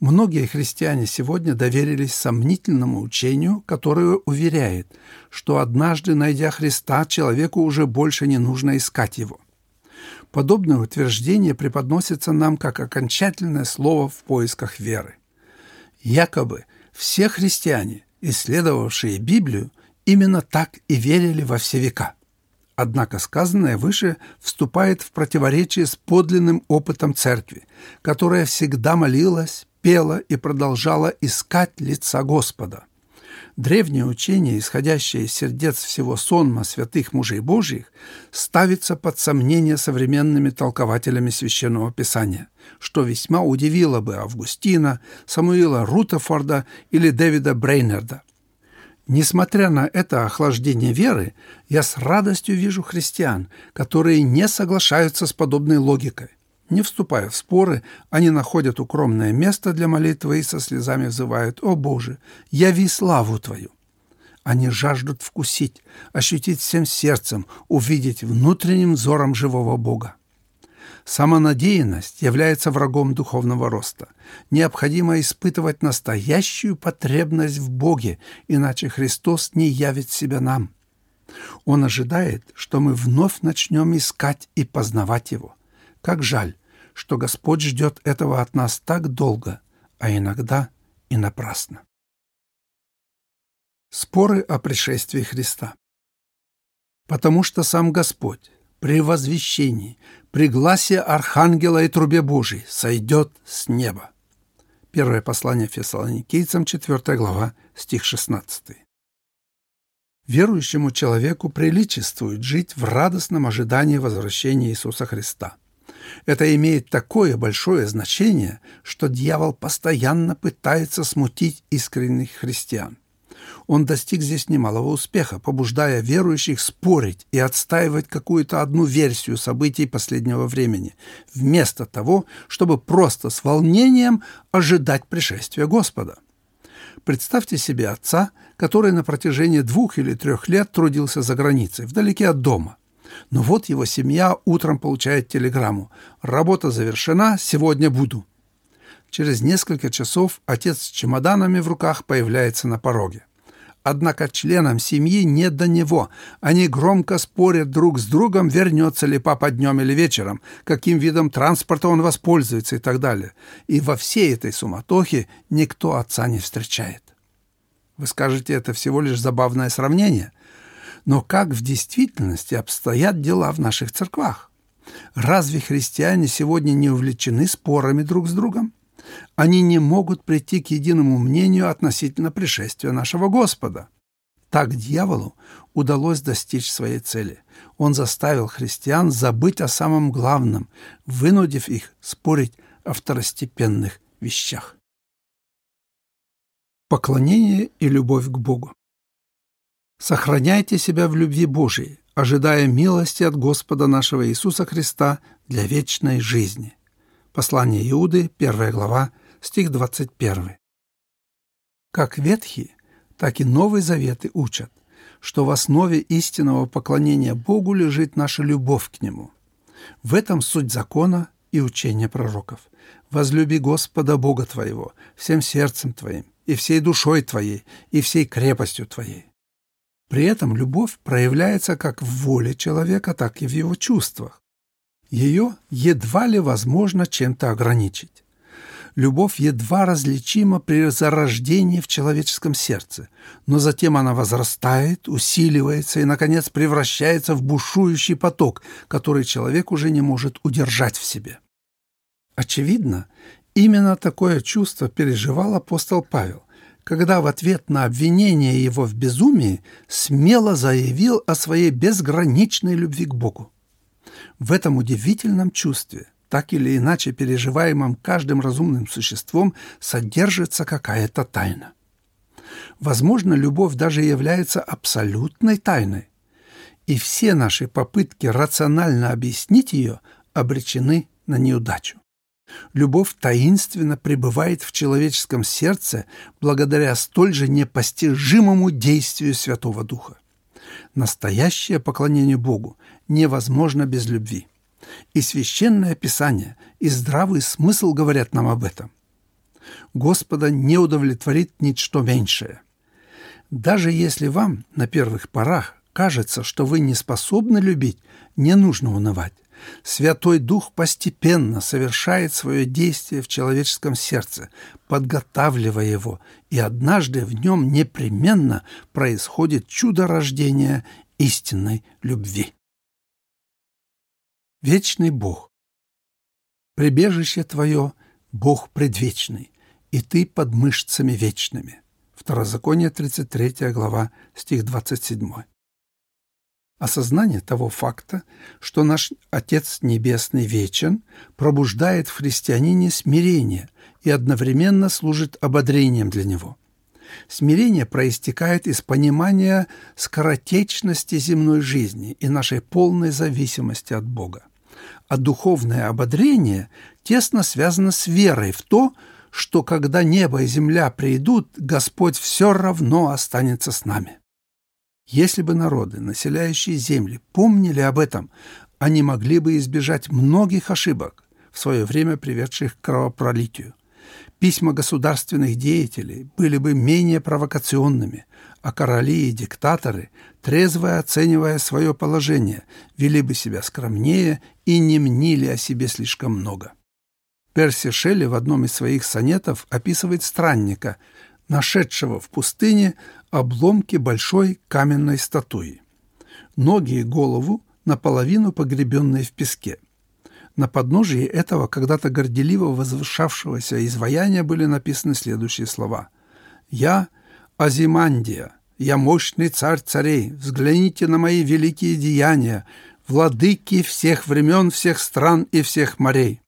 Многие христиане сегодня доверились сомнительному учению, которое уверяет, что однажды, найдя Христа, человеку уже больше не нужно искать Его. Подобное утверждение преподносится нам как окончательное слово в поисках веры. Якобы все христиане – исследовавшие Библию, именно так и верили во все века. Однако сказанное выше вступает в противоречие с подлинным опытом церкви, которая всегда молилась, пела и продолжала искать лица Господа. Древнее учение, исходящее из сердец всего сонма святых мужей Божьих, ставится под сомнение современными толкователями Священного Писания, что весьма удивило бы Августина, Самуила Рутефорда или Дэвида Брейнерда. Несмотря на это охлаждение веры, я с радостью вижу христиан, которые не соглашаются с подобной логикой. Не вступая в споры, они находят укромное место для молитвы и со слезами взывают «О Боже, яви славу Твою!». Они жаждут вкусить, ощутить всем сердцем, увидеть внутренним взором живого Бога. Самонадеянность является врагом духовного роста. Необходимо испытывать настоящую потребность в Боге, иначе Христос не явит себя нам. Он ожидает, что мы вновь начнем искать и познавать Его. Как жаль, что Господь ждет этого от нас так долго, а иногда и напрасно. Споры о пришествии Христа. Потому что сам Господь при возвещении, при гласе Архангела и трубе Божией сойдет с неба. Первое послание Фессалоникийцам, 4 глава, стих 16. Верующему человеку приличествует жить в радостном ожидании возвращения Иисуса Христа. Это имеет такое большое значение, что дьявол постоянно пытается смутить искренних христиан. Он достиг здесь немалого успеха, побуждая верующих спорить и отстаивать какую-то одну версию событий последнего времени, вместо того, чтобы просто с волнением ожидать пришествия Господа. Представьте себе отца, который на протяжении двух или трех лет трудился за границей, вдалеке от дома. Но вот его семья утром получает телеграмму «Работа завершена, сегодня буду». Через несколько часов отец с чемоданами в руках появляется на пороге. Однако членам семьи не до него. Они громко спорят друг с другом, вернется ли папа днем или вечером, каким видом транспорта он воспользуется и так далее. И во всей этой суматохе никто отца не встречает. Вы скажете, это всего лишь забавное сравнение. Но как в действительности обстоят дела в наших церквах? Разве христиане сегодня не увлечены спорами друг с другом? Они не могут прийти к единому мнению относительно пришествия нашего Господа. Так дьяволу удалось достичь своей цели. Он заставил христиан забыть о самом главном, вынудив их спорить о второстепенных вещах. Поклонение и любовь к Богу. Сохраняйте себя в любви Божией, ожидая милости от Господа нашего Иисуса Христа для вечной жизни. Послание Иуды, 1 глава, стих 21. Как Ветхий, так и Новый Заветы учат, что в основе истинного поклонения Богу лежит наша любовь к Нему. В этом суть закона и учения пророков. «Возлюби Господа Бога твоего всем сердцем твоим, и всей душой твоей, и всей крепостью твоей». При этом любовь проявляется как в воле человека, так и в его чувствах ее едва ли возможно чем-то ограничить. Любовь едва различима при зарождении в человеческом сердце, но затем она возрастает, усиливается и, наконец, превращается в бушующий поток, который человек уже не может удержать в себе. Очевидно, именно такое чувство переживал апостол Павел, когда в ответ на обвинение его в безумии смело заявил о своей безграничной любви к Богу. В этом удивительном чувстве, так или иначе переживаемом каждым разумным существом, содержится какая-то тайна. Возможно, любовь даже является абсолютной тайной, и все наши попытки рационально объяснить ее обречены на неудачу. Любовь таинственно пребывает в человеческом сердце благодаря столь же непостижимому действию Святого Духа. Настоящее поклонение Богу невозможно без любви. И священное писание, и здравый смысл говорят нам об этом. Господа не удовлетворит ничто меньшее. Даже если вам на первых порах кажется, что вы не способны любить, не нужно унывать. Святой Дух постепенно совершает свое действие в человеческом сердце, подготавливая его, и однажды в нем непременно происходит чудо рождения истинной любви. Вечный Бог. Прибежище твое — Бог предвечный, и ты под мышцами вечными. Второзаконие, 33 глава, стих 27. Осознание того факта, что наш Отец Небесный вечен, пробуждает в христианине смирение и одновременно служит ободрением для него. Смирение проистекает из понимания скоротечности земной жизни и нашей полной зависимости от Бога. А духовное ободрение тесно связано с верой в то, что когда небо и земля придут, Господь все равно останется с нами. Если бы народы, населяющие земли, помнили об этом, они могли бы избежать многих ошибок, в свое время приведших к кровопролитию. Письма государственных деятелей были бы менее провокационными, а короли и диктаторы, трезво оценивая свое положение, вели бы себя скромнее и не мнили о себе слишком много. Перси Шелли в одном из своих сонетов описывает странника, нашедшего в пустыне обломки большой каменной статуи. Ноги и голову наполовину погребенные в песке. На подножии этого когда-то горделиво возвышавшегося изваяния были написаны следующие слова. «Я – Азимандия, я мощный царь царей, взгляните на мои великие деяния, владыки всех времен, всех стран и всех морей».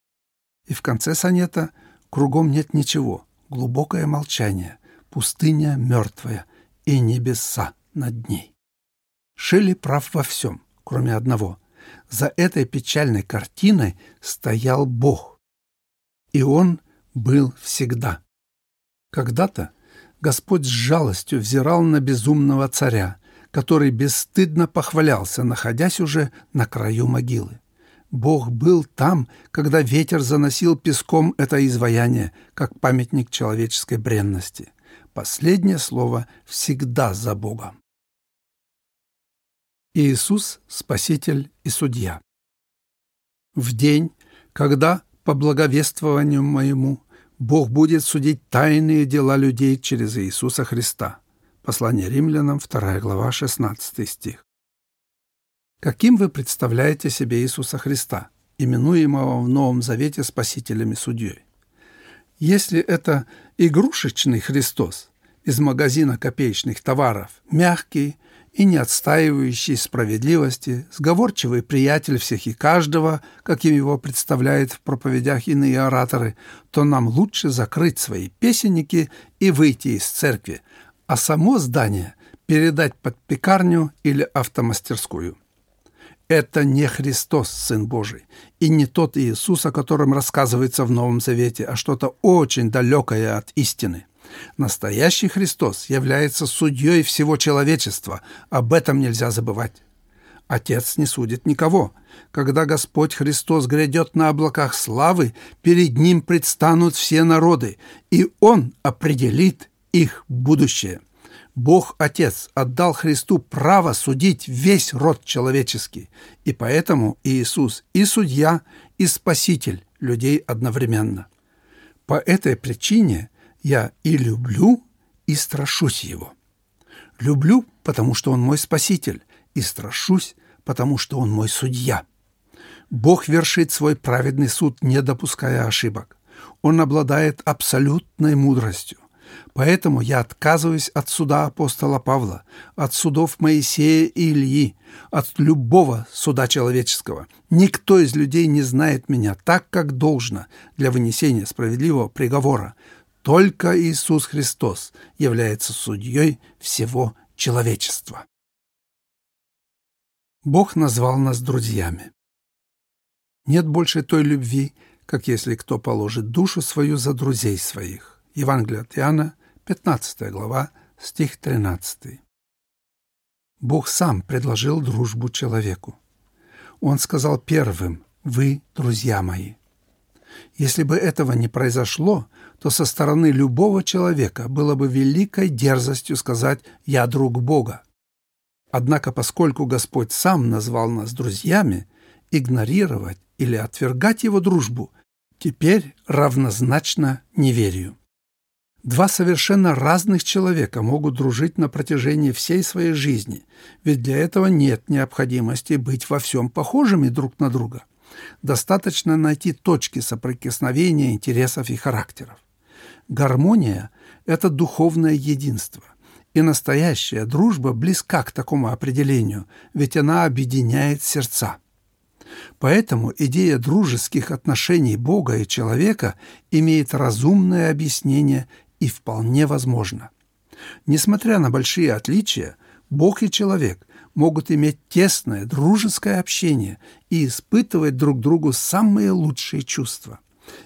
И в конце сонета кругом нет ничего, глубокое молчание, пустыня мертвая и небеса над ней. Шелли прав во всем, кроме одного. За этой печальной картиной стоял Бог. И Он был всегда. Когда-то Господь с жалостью взирал на безумного царя, который бесстыдно похвалялся, находясь уже на краю могилы. Бог был там, когда ветер заносил песком это изваяние, как памятник человеческой бренности. Последнее слово всегда за Богом. Иисус – Спаситель и Судья. В день, когда, по благовествованию моему, Бог будет судить тайные дела людей через Иисуса Христа. Послание римлянам, 2 глава, 16 стих. Каким вы представляете себе Иисуса Христа, именуемого в Новом Завете Спасителем и Судьей? Если это игрушечный Христос из магазина копеечных товаров, мягкий, и не отстаивающий справедливости, сговорчивый приятель всех и каждого, каким его представляют в проповедях иные ораторы, то нам лучше закрыть свои песенники и выйти из церкви, а само здание передать под пекарню или автомастерскую. Это не Христос, Сын Божий, и не тот Иисус, о котором рассказывается в Новом Завете, а что-то очень далекое от истины – Настоящий Христос является судьей всего человечества. Об этом нельзя забывать. Отец не судит никого. Когда Господь Христос грядет на облаках славы, перед Ним предстанут все народы, и Он определит их будущее. Бог Отец отдал Христу право судить весь род человеческий, и поэтому Иисус и судья, и спаситель людей одновременно. По этой причине я и люблю, и страшусь его. Люблю, потому что он мой спаситель, и страшусь, потому что он мой судья. Бог вершит свой праведный суд, не допуская ошибок. Он обладает абсолютной мудростью. Поэтому я отказываюсь от суда апостола Павла, от судов Моисея и Ильи, от любого суда человеческого. Никто из людей не знает меня так, как должно для вынесения справедливого приговора, только Иисус Христос является судьей всего человечества. Бог назвал нас друзьями. Нет больше той любви, как если кто положит душу свою за друзей своих. Евангелие от Иоанна, 15 глава, стих 13. Бог сам предложил дружбу человеку. Он сказал первым «Вы, друзья мои». Если бы этого не произошло, то со стороны любого человека было бы великой дерзостью сказать «я друг Бога». Однако, поскольку Господь сам назвал нас друзьями, игнорировать или отвергать его дружбу теперь равнозначно неверию. Два совершенно разных человека могут дружить на протяжении всей своей жизни, ведь для этого нет необходимости быть во всем похожими друг на друга. Достаточно найти точки соприкосновения интересов и характеров. Гармония – это духовное единство. И настоящая дружба близка к такому определению, ведь она объединяет сердца. Поэтому идея дружеских отношений Бога и человека имеет разумное объяснение и вполне возможно. Несмотря на большие отличия, Бог и человек могут иметь тесное дружеское общение и испытывать друг другу самые лучшие чувства.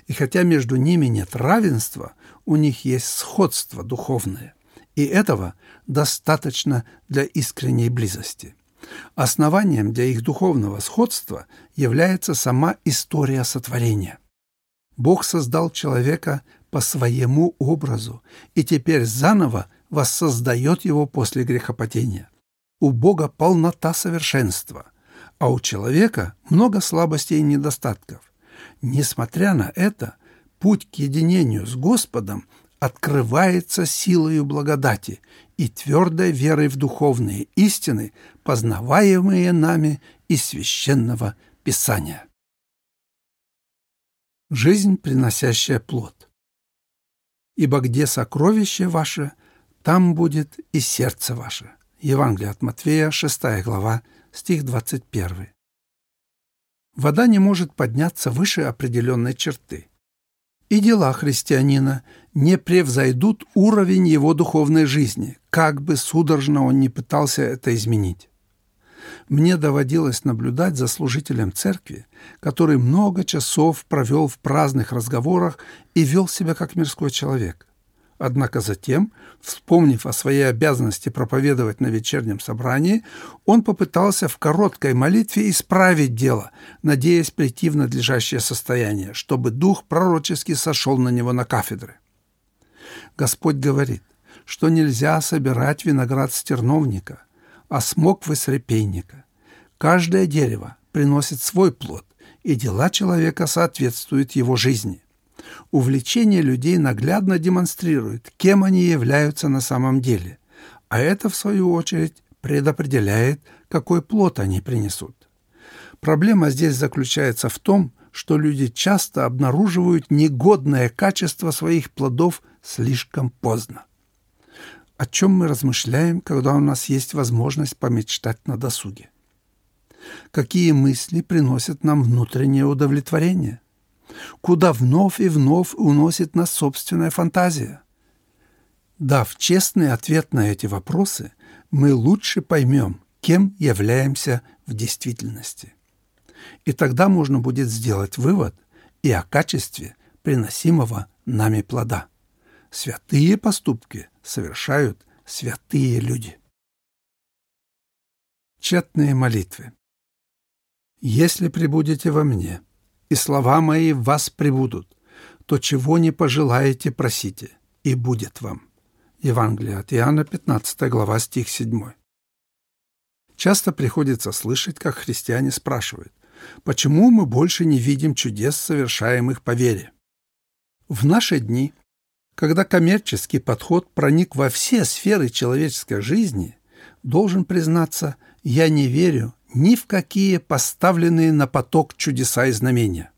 И хотя между ними нет равенства, у них есть сходство духовное. и этого достаточно для искренней близости. Основанием для их духовного сходства является сама история сотворения. Бог создал человека по своему образу и теперь заново воссоздает его после грехопадения. У Бога полнота совершенства, а у человека много слабостей и недостатков. Несмотря на это, путь к единению с Господом открывается силою благодати и твердой верой в духовные истины, познаваемые нами из священного Писания. Жизнь, приносящая плод. «Ибо где сокровище ваше, там будет и сердце ваше». Евангелие от Матфея, 6 глава, стих 21. Вода не может подняться выше определенной черты и дела христианина не превзойдут уровень его духовной жизни, как бы судорожно он ни пытался это изменить. Мне доводилось наблюдать за служителем церкви, который много часов провел в праздных разговорах и вел себя как мирской человек. Однако затем, вспомнив о своей обязанности проповедовать на вечернем собрании, он попытался в короткой молитве исправить дело, надеясь прийти в надлежащее состояние, чтобы дух пророчески сошел на него на кафедры. Господь говорит, что нельзя собирать виноград с терновника, а смоквы с репейника. Каждое дерево приносит свой плод, и дела человека соответствуют его жизни. Увлечение людей наглядно демонстрирует, кем они являются на самом деле, а это, в свою очередь, предопределяет, какой плод они принесут. Проблема здесь заключается в том, что люди часто обнаруживают негодное качество своих плодов слишком поздно. О чем мы размышляем, когда у нас есть возможность помечтать на досуге? Какие мысли приносят нам внутреннее удовлетворение – куда вновь и вновь уносит нас собственная фантазия. Дав честный ответ на эти вопросы, мы лучше поймем, кем являемся в действительности. И тогда можно будет сделать вывод и о качестве приносимого нами плода. Святые поступки совершают святые люди. Тщетные молитвы. «Если прибудете во мне, и слова мои в вас прибудут, то чего не пожелаете, просите, и будет вам». Евангелие от Иоанна, 15 глава, стих 7. Часто приходится слышать, как христиане спрашивают, почему мы больше не видим чудес, совершаемых по вере. В наши дни, когда коммерческий подход проник во все сферы человеческой жизни, должен признаться, я не верю ни в какие поставленные на поток чудеса и знамения.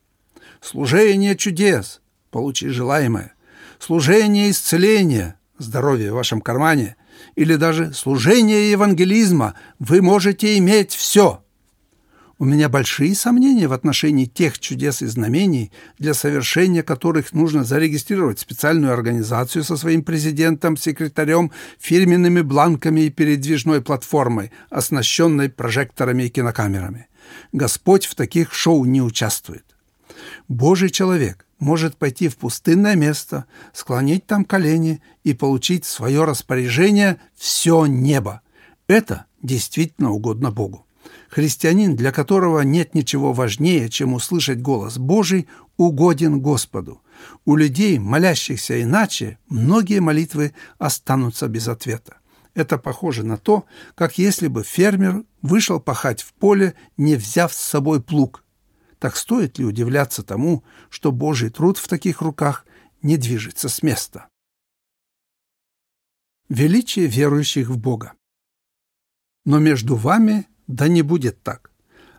Служение чудес – получи желаемое. Служение исцеления – здоровье в вашем кармане. Или даже служение евангелизма – вы можете иметь все – у меня большие сомнения в отношении тех чудес и знамений, для совершения которых нужно зарегистрировать специальную организацию со своим президентом, секретарем, фирменными бланками и передвижной платформой, оснащенной прожекторами и кинокамерами. Господь в таких шоу не участвует. Божий человек может пойти в пустынное место, склонить там колени и получить в свое распоряжение все небо. Это действительно угодно Богу. Христианин, для которого нет ничего важнее, чем услышать голос Божий, угоден Господу. У людей, молящихся иначе, многие молитвы останутся без ответа. Это похоже на то, как если бы фермер вышел пахать в поле, не взяв с собой плуг. Так стоит ли удивляться тому, что Божий труд в таких руках не движется с места? Величие верующих в Бога. Но между вами да не будет так.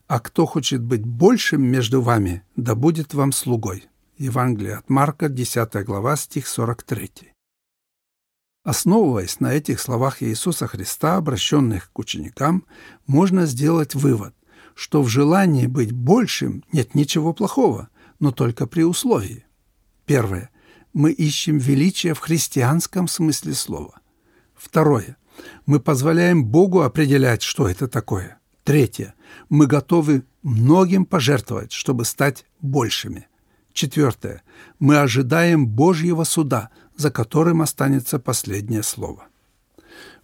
А кто хочет быть большим между вами, да будет вам слугой. Евангелие от Марка, 10 глава, стих 43. Основываясь на этих словах Иисуса Христа, обращенных к ученикам, можно сделать вывод, что в желании быть большим нет ничего плохого, но только при условии. Первое. Мы ищем величие в христианском смысле слова. Второе. Мы позволяем Богу определять, что это такое. Третье. Мы готовы многим пожертвовать, чтобы стать большими. Четвертое. Мы ожидаем Божьего суда, за которым останется последнее слово.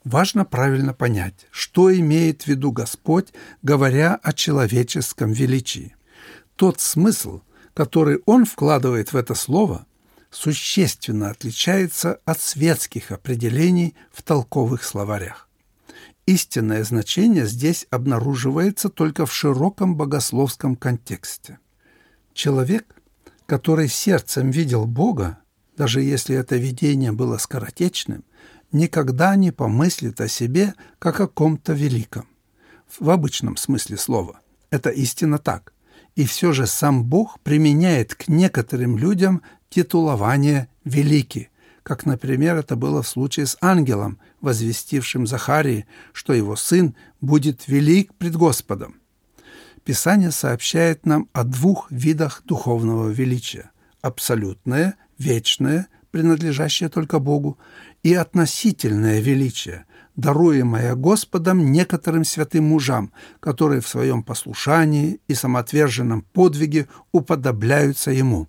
Важно правильно понять, что имеет в виду Господь, говоря о человеческом величии. Тот смысл, который Он вкладывает в это слово, существенно отличается от светских определений в толковых словарях. Истинное значение здесь обнаруживается только в широком богословском контексте. Человек, который сердцем видел Бога, даже если это видение было скоротечным, никогда не помыслит о себе как о ком-то великом. В обычном смысле слова. Это истинно так. И все же сам Бог применяет к некоторым людям титулование «великий», как, например, это было в случае с ангелом, возвестившим Захарии, что его сын будет велик пред Господом. Писание сообщает нам о двух видах духовного величия – абсолютное, вечное, принадлежащее только Богу, и относительное величие, даруемое Господом некоторым святым мужам, которые в своем послушании и самоотверженном подвиге уподобляются Ему.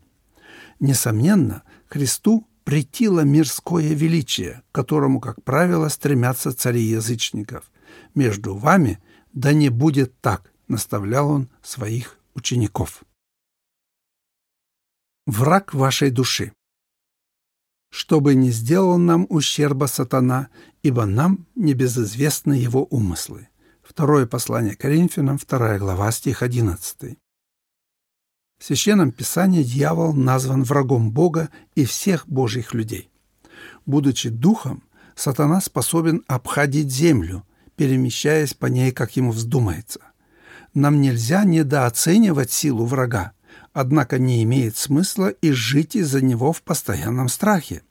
Несомненно, Христу претило мирское величие, к которому, как правило, стремятся цари язычников. «Между вами да не будет так», — наставлял он своих учеников. Враг вашей души чтобы не сделал нам ущерба сатана, ибо нам не безызвестны его умыслы. Второе послание Коринфянам, вторая глава, стих 11. В Священном Писании дьявол назван врагом Бога и всех Божьих людей. Будучи духом, сатана способен обходить землю, перемещаясь по ней, как ему вздумается. Нам нельзя недооценивать силу врага, однако не имеет смысла и жить из-за него в постоянном страхе.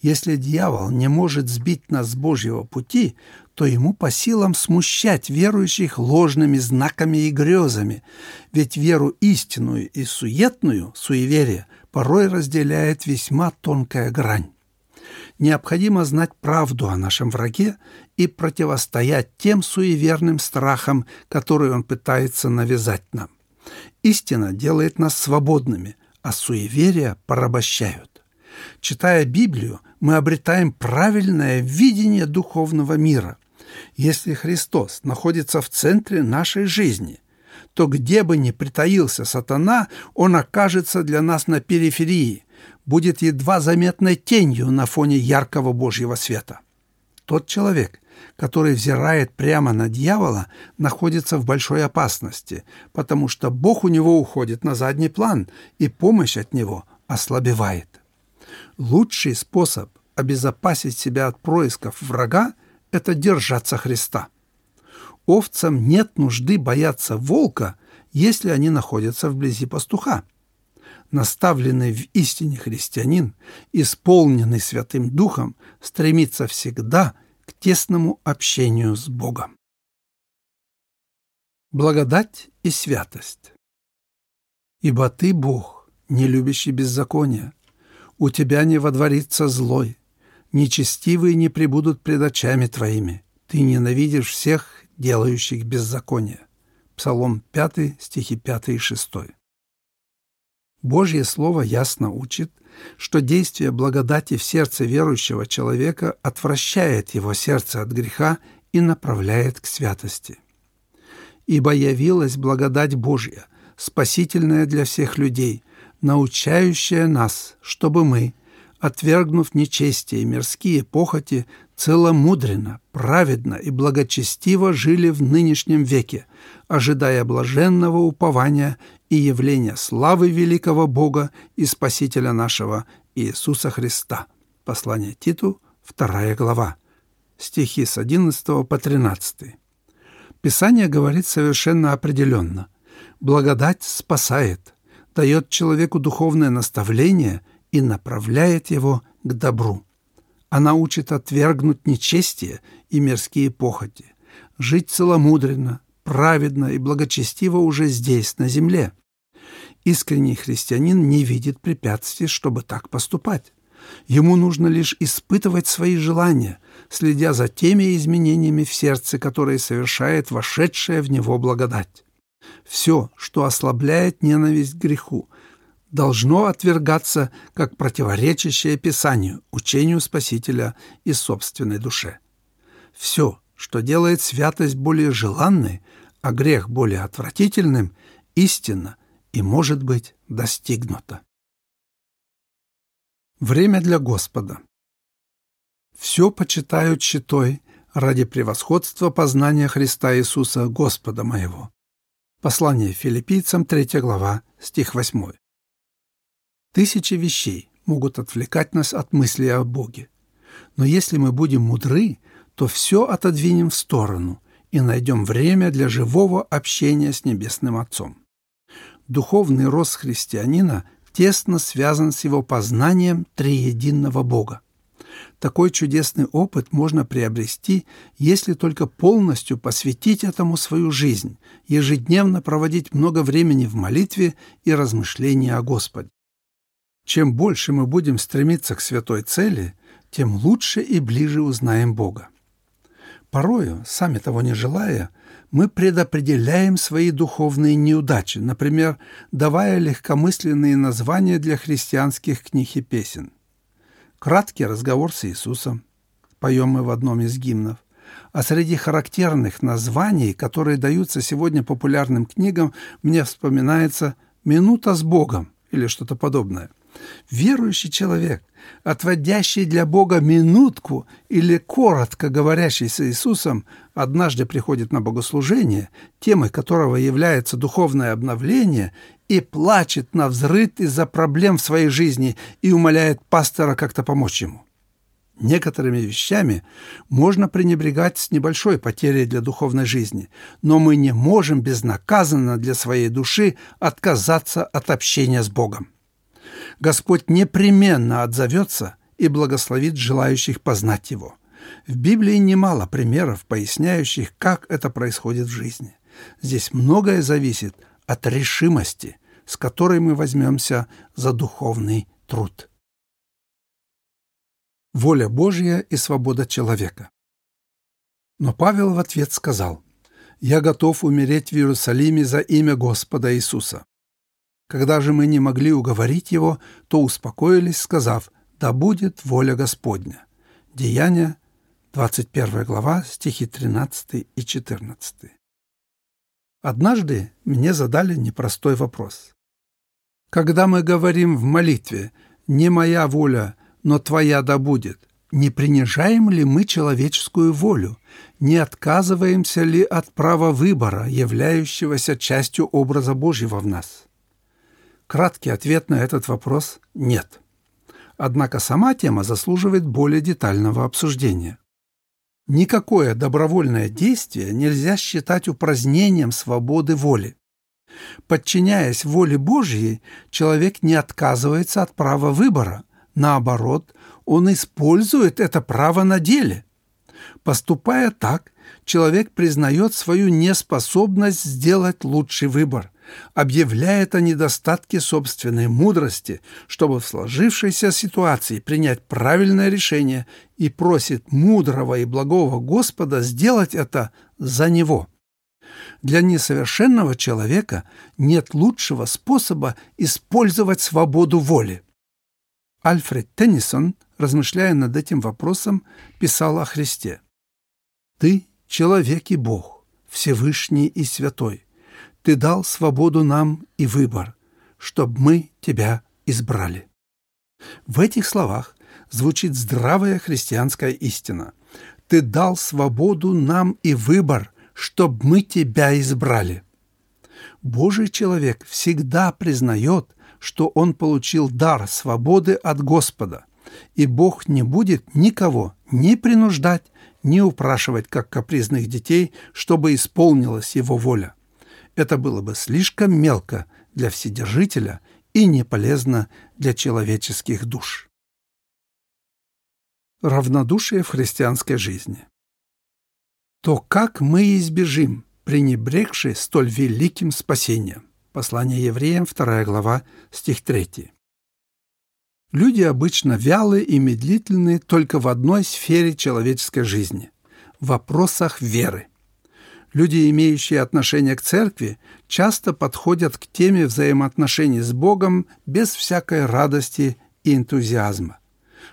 Если дьявол не может сбить нас с Божьего пути, то ему по силам смущать верующих ложными знаками и грезами, ведь веру истинную и суетную, суеверие, порой разделяет весьма тонкая грань. Необходимо знать правду о нашем враге и противостоять тем суеверным страхам, которые он пытается навязать нам. Истина делает нас свободными, а суеверия порабощают. Читая Библию, мы обретаем правильное видение духовного мира. Если Христос находится в центре нашей жизни, то где бы ни притаился сатана, он окажется для нас на периферии, будет едва заметной тенью на фоне яркого Божьего света. Тот человек, который взирает прямо на дьявола, находится в большой опасности, потому что Бог у него уходит на задний план, и помощь от него ослабевает. Лучший способ обезопасить себя от происков врага – это держаться Христа. Овцам нет нужды бояться волка, если они находятся вблизи пастуха. Наставленный в истине христианин, исполненный Святым Духом, стремится всегда – к тесному общению с Богом. Благодать и святость. «Ибо ты, Бог, не любящий беззакония, у тебя не водворится злой, нечестивые не прибудут пред очами твоими, ты ненавидишь всех, делающих беззаконие». Псалом 5, стихи 5 и 6. Божье Слово ясно учит, что действие благодати в сердце верующего человека отвращает его сердце от греха и направляет к святости. «Ибо явилась благодать Божья, спасительная для всех людей, научающая нас, чтобы мы, отвергнув нечестие и мирские похоти, целомудренно, праведно и благочестиво жили в нынешнем веке, ожидая блаженного упования и явления славы великого Бога и Спасителя нашего Иисуса Христа. Послание Титу, 2 глава, стихи с 11 по 13. Писание говорит совершенно определенно. Благодать спасает, дает человеку духовное наставление и направляет его к добру. Она учит отвергнуть нечестие и мирские похоти, жить целомудренно, праведно и благочестиво уже здесь, на земле. Искренний христианин не видит препятствий, чтобы так поступать. Ему нужно лишь испытывать свои желания, следя за теми изменениями в сердце, которые совершает вошедшая в него благодать. Все, что ослабляет ненависть к греху, должно отвергаться как противоречащее Писанию, учению Спасителя и собственной душе. Все, что делает святость более желанной, а грех более отвратительным, истинно и может быть достигнуто. Время для Господа. Все почитают щитой ради превосходства познания Христа Иисуса, Господа моего. Послание филиппийцам, 3 глава, стих 8. Тысячи вещей могут отвлекать нас от мысли о Боге. Но если мы будем мудры, то все отодвинем в сторону и найдем время для живого общения с Небесным Отцом. Духовный рост христианина тесно связан с его познанием триединного Бога. Такой чудесный опыт можно приобрести, если только полностью посвятить этому свою жизнь, ежедневно проводить много времени в молитве и размышлении о Господе. Чем больше мы будем стремиться к святой цели, тем лучше и ближе узнаем Бога. Порою, сами того не желая, мы предопределяем свои духовные неудачи, например, давая легкомысленные названия для христианских книг и песен. Краткий разговор с Иисусом, поем мы в одном из гимнов, а среди характерных названий, которые даются сегодня популярным книгам, мне вспоминается «Минута с Богом» или что-то подобное. Верующий человек, отводящий для Бога минутку или коротко говорящий с Иисусом, однажды приходит на богослужение, темой которого является духовное обновление, и плачет на взрыд из-за проблем в своей жизни и умоляет пастора как-то помочь ему. Некоторыми вещами можно пренебрегать с небольшой потерей для духовной жизни, но мы не можем безнаказанно для своей души отказаться от общения с Богом. Господь непременно отзовется и благословит желающих познать Его. В Библии немало примеров, поясняющих, как это происходит в жизни. Здесь многое зависит от решимости, с которой мы возьмемся за духовный труд. Воля Божья и свобода человека. Но Павел в ответ сказал, «Я готов умереть в Иерусалиме за имя Господа Иисуса». Когда же мы не могли уговорить его, то успокоились, сказав «Да будет воля Господня». Деяния, 21 глава, стихи 13 и 14. Однажды мне задали непростой вопрос. Когда мы говорим в молитве «Не моя воля, но Твоя да будет», не принижаем ли мы человеческую волю, не отказываемся ли от права выбора, являющегося частью образа Божьего в нас? Краткий ответ на этот вопрос – нет. Однако сама тема заслуживает более детального обсуждения. Никакое добровольное действие нельзя считать упразднением свободы воли. Подчиняясь воле Божьей, человек не отказывается от права выбора. Наоборот, он использует это право на деле. Поступая так, человек признает свою неспособность сделать лучший выбор, объявляет о недостатке собственной мудрости, чтобы в сложившейся ситуации принять правильное решение и просит мудрого и благого Господа сделать это за него. Для несовершенного человека нет лучшего способа использовать свободу воли. Альфред Теннисон, размышляя над этим вопросом, писал о Христе. «Ты — человек и Бог, Всевышний и Святой. Ты дал свободу нам и выбор, чтобы мы Тебя избрали». В этих словах звучит здравая христианская истина. Ты дал свободу нам и выбор, чтобы мы Тебя избрали. Божий человек всегда признает, что он получил дар свободы от Господа, и Бог не будет никого ни принуждать, ни упрашивать, как капризных детей, чтобы исполнилась его воля. Это было бы слишком мелко для Вседержителя и не полезно для человеческих душ. Равнодушие в христианской жизни. То как мы избежим, пренебрегши столь великим спасением? Послание евреям, 2 глава, стих 3. Люди обычно вялы и медлительны только в одной сфере человеческой жизни – в вопросах веры. Люди, имеющие отношение к церкви, часто подходят к теме взаимоотношений с Богом без всякой радости и энтузиазма.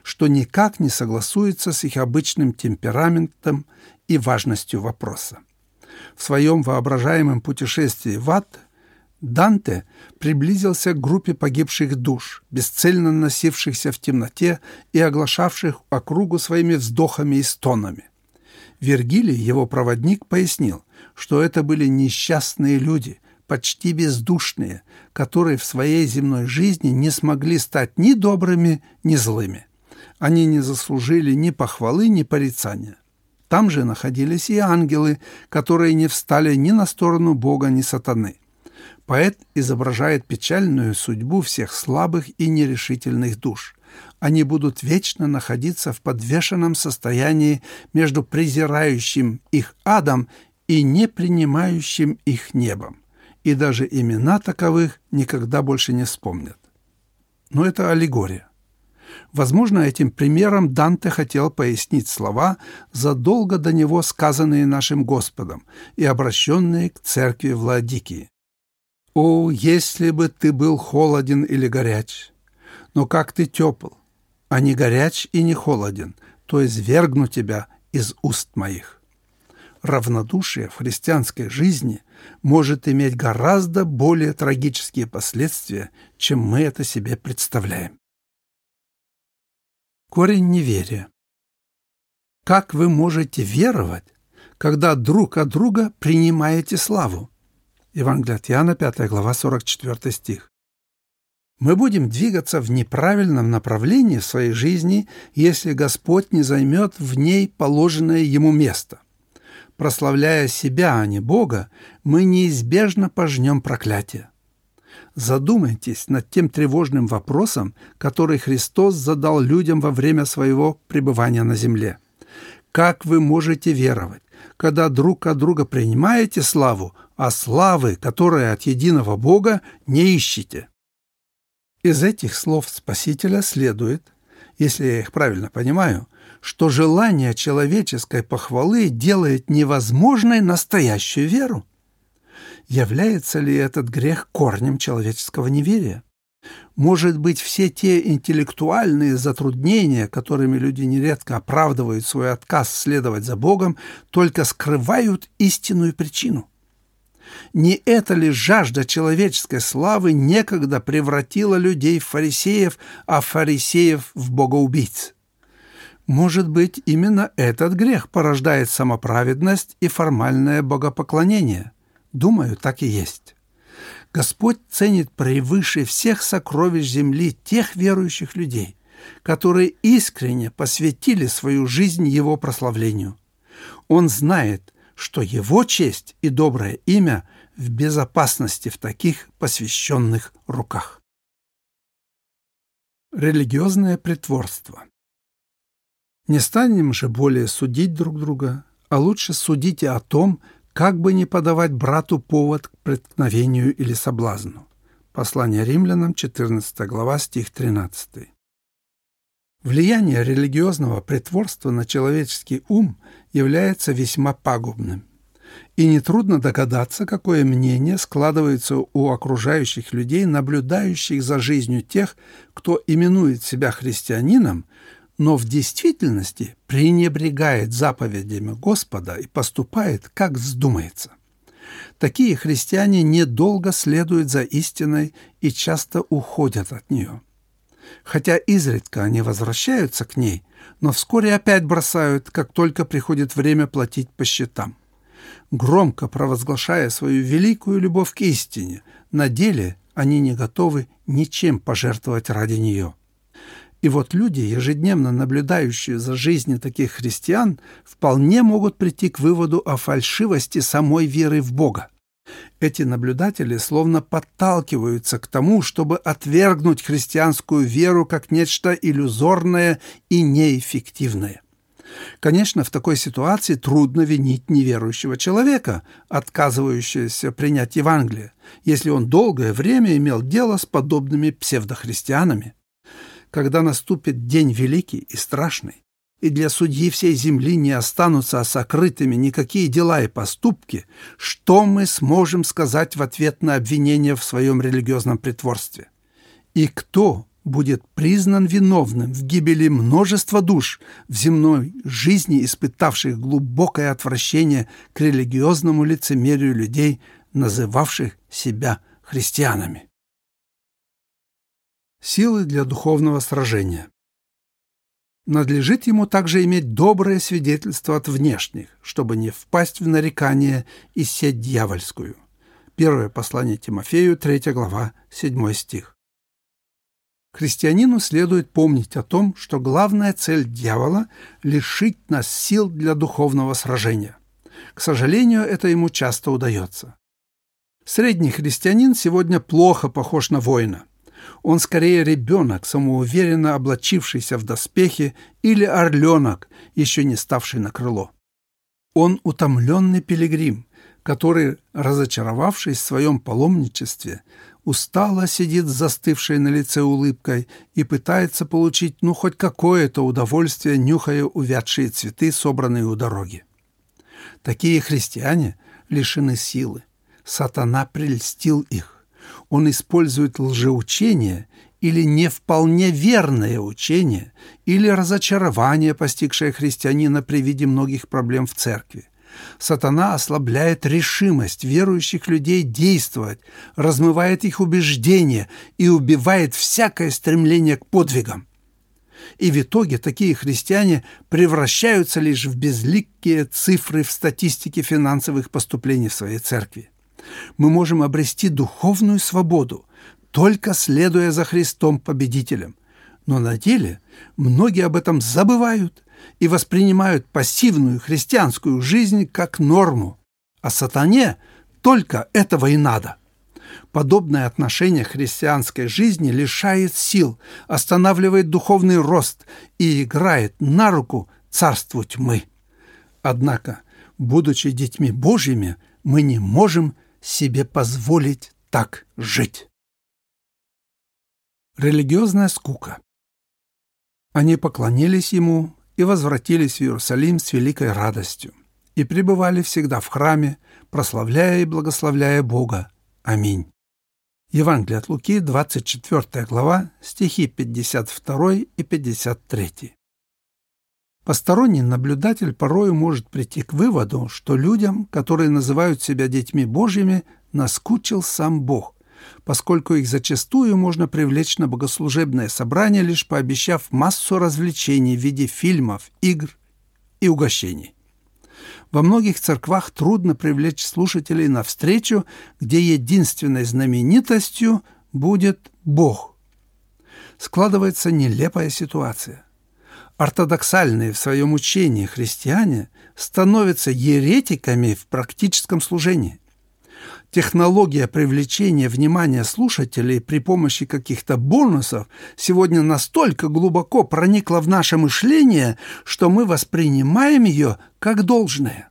что никак не согласуется с их обычным темпераментом и важностью вопроса. В своем воображаемом путешествии в ад Данте приблизился к группе погибших душ, бесцельно носившихся в темноте и оглашавших округу своими вздохами и стонами. Вергилий, его проводник, пояснил, что это были несчастные люди, почти бездушные, которые в своей земной жизни не смогли стать ни добрыми, ни злыми. Они не заслужили ни похвалы, ни порицания. Там же находились и ангелы, которые не встали ни на сторону Бога, ни сатаны. Поэт изображает печальную судьбу всех слабых и нерешительных душ. Они будут вечно находиться в подвешенном состоянии между презирающим их адом и не принимающим их небом. И даже имена таковых никогда больше не вспомнят. Но это аллегория. Возможно, этим примером Данте хотел пояснить слова, задолго до него сказанные нашим Господом и обращенные к церкви Владикии. «О, если бы ты был холоден или горяч! Но как ты тепл, а не горяч и не холоден, то извергну тебя из уст моих». Равнодушие в христианской жизни может иметь гораздо более трагические последствия, чем мы это себе представляем. Корень неверия. Как вы можете веровать, когда друг от друга принимаете славу? Евангелие от Иоанна, 5 глава, 44 стих. Мы будем двигаться в неправильном направлении своей жизни, если Господь не займет в ней положенное Ему место. Прославляя себя, а не Бога, мы неизбежно пожнем проклятие. Задумайтесь над тем тревожным вопросом, который Христос задал людям во время своего пребывания на земле. Как вы можете веровать, когда друг от друга принимаете славу, а славы, которая от единого Бога, не ищете? Из этих слов Спасителя следует, если я их правильно понимаю, что желание человеческой похвалы делает невозможной настоящую веру. Является ли этот грех корнем человеческого неверия? Может быть, все те интеллектуальные затруднения, которыми люди нередко оправдывают свой отказ следовать за Богом, только скрывают истинную причину? Не это ли жажда человеческой славы некогда превратила людей в фарисеев, а фарисеев в богоубийц? Может быть, именно этот грех порождает самоправедность и формальное богопоклонение? Думаю, так и есть. Господь ценит превыше всех сокровищ земли тех верующих людей, которые искренне посвятили свою жизнь Его прославлению. Он знает, что Его честь и доброе имя в безопасности в таких посвященных руках. Религиозное притворство Не станем же более судить друг друга, а лучше судите о том, как бы не подавать брату повод к преткновению или соблазну. Послание римлянам, 14 глава, стих 13. Влияние религиозного притворства на человеческий ум является весьма пагубным. И нетрудно догадаться, какое мнение складывается у окружающих людей, наблюдающих за жизнью тех, кто именует себя христианином, но в действительности пренебрегает заповедями Господа и поступает, как вздумается. Такие христиане недолго следуют за истиной и часто уходят от нее. Хотя изредка они возвращаются к ней, но вскоре опять бросают, как только приходит время платить по счетам. Громко провозглашая свою великую любовь к истине, на деле они не готовы ничем пожертвовать ради нее. И вот люди, ежедневно наблюдающие за жизнью таких христиан, вполне могут прийти к выводу о фальшивости самой веры в Бога. Эти наблюдатели словно подталкиваются к тому, чтобы отвергнуть христианскую веру как нечто иллюзорное и неэффективное. Конечно, в такой ситуации трудно винить неверующего человека, отказывающегося принять Евангелие, если он долгое время имел дело с подобными псевдохристианами когда наступит день великий и страшный, и для судьи всей земли не останутся сокрытыми никакие дела и поступки, что мы сможем сказать в ответ на обвинение в своем религиозном притворстве? И кто будет признан виновным в гибели множества душ в земной жизни, испытавших глубокое отвращение к религиозному лицемерию людей, называвших себя христианами. Силы для духовного сражения Надлежит ему также иметь доброе свидетельство от внешних, чтобы не впасть в нарекание и сеть дьявольскую. Первое послание Тимофею, 3 глава, 7 стих. Христианину следует помнить о том, что главная цель дьявола – лишить нас сил для духовного сражения. К сожалению, это ему часто удается. Средний христианин сегодня плохо похож на воина – он скорее ребенок, самоуверенно облачившийся в доспехи, или орленок, еще не ставший на крыло. Он утомленный пилигрим, который, разочаровавшись в своем паломничестве, устало сидит с застывшей на лице улыбкой и пытается получить ну хоть какое-то удовольствие, нюхая увядшие цветы, собранные у дороги. Такие христиане лишены силы. Сатана прельстил их он использует лжеучение или не вполне верное учение, или разочарование, постигшее христианина при виде многих проблем в церкви. Сатана ослабляет решимость верующих людей действовать, размывает их убеждения и убивает всякое стремление к подвигам. И в итоге такие христиане превращаются лишь в безликие цифры в статистике финансовых поступлений в своей церкви мы можем обрести духовную свободу, только следуя за Христом победителем. Но на деле многие об этом забывают и воспринимают пассивную христианскую жизнь как норму, а сатане только этого и надо. Подобное отношение христианской жизни лишает сил, останавливает духовный рост и играет на руку царству тьмы. Однако, будучи детьми Божьими, мы не можем себе позволить так жить. Религиозная скука. Они поклонились ему и возвратились в Иерусалим с великой радостью и пребывали всегда в храме, прославляя и благословляя Бога. Аминь. Евангелие от Луки, 24 глава, стихи 52 и 53. Посторонний наблюдатель порою может прийти к выводу, что людям, которые называют себя детьми Божьими, наскучил сам Бог, поскольку их зачастую можно привлечь на богослужебное собрание, лишь пообещав массу развлечений в виде фильмов, игр и угощений. Во многих церквах трудно привлечь слушателей на встречу, где единственной знаменитостью будет Бог. Складывается нелепая ситуация ортодоксальные в своем учении христиане становятся еретиками в практическом служении. Технология привлечения внимания слушателей при помощи каких-то бонусов сегодня настолько глубоко проникла в наше мышление, что мы воспринимаем ее как должное.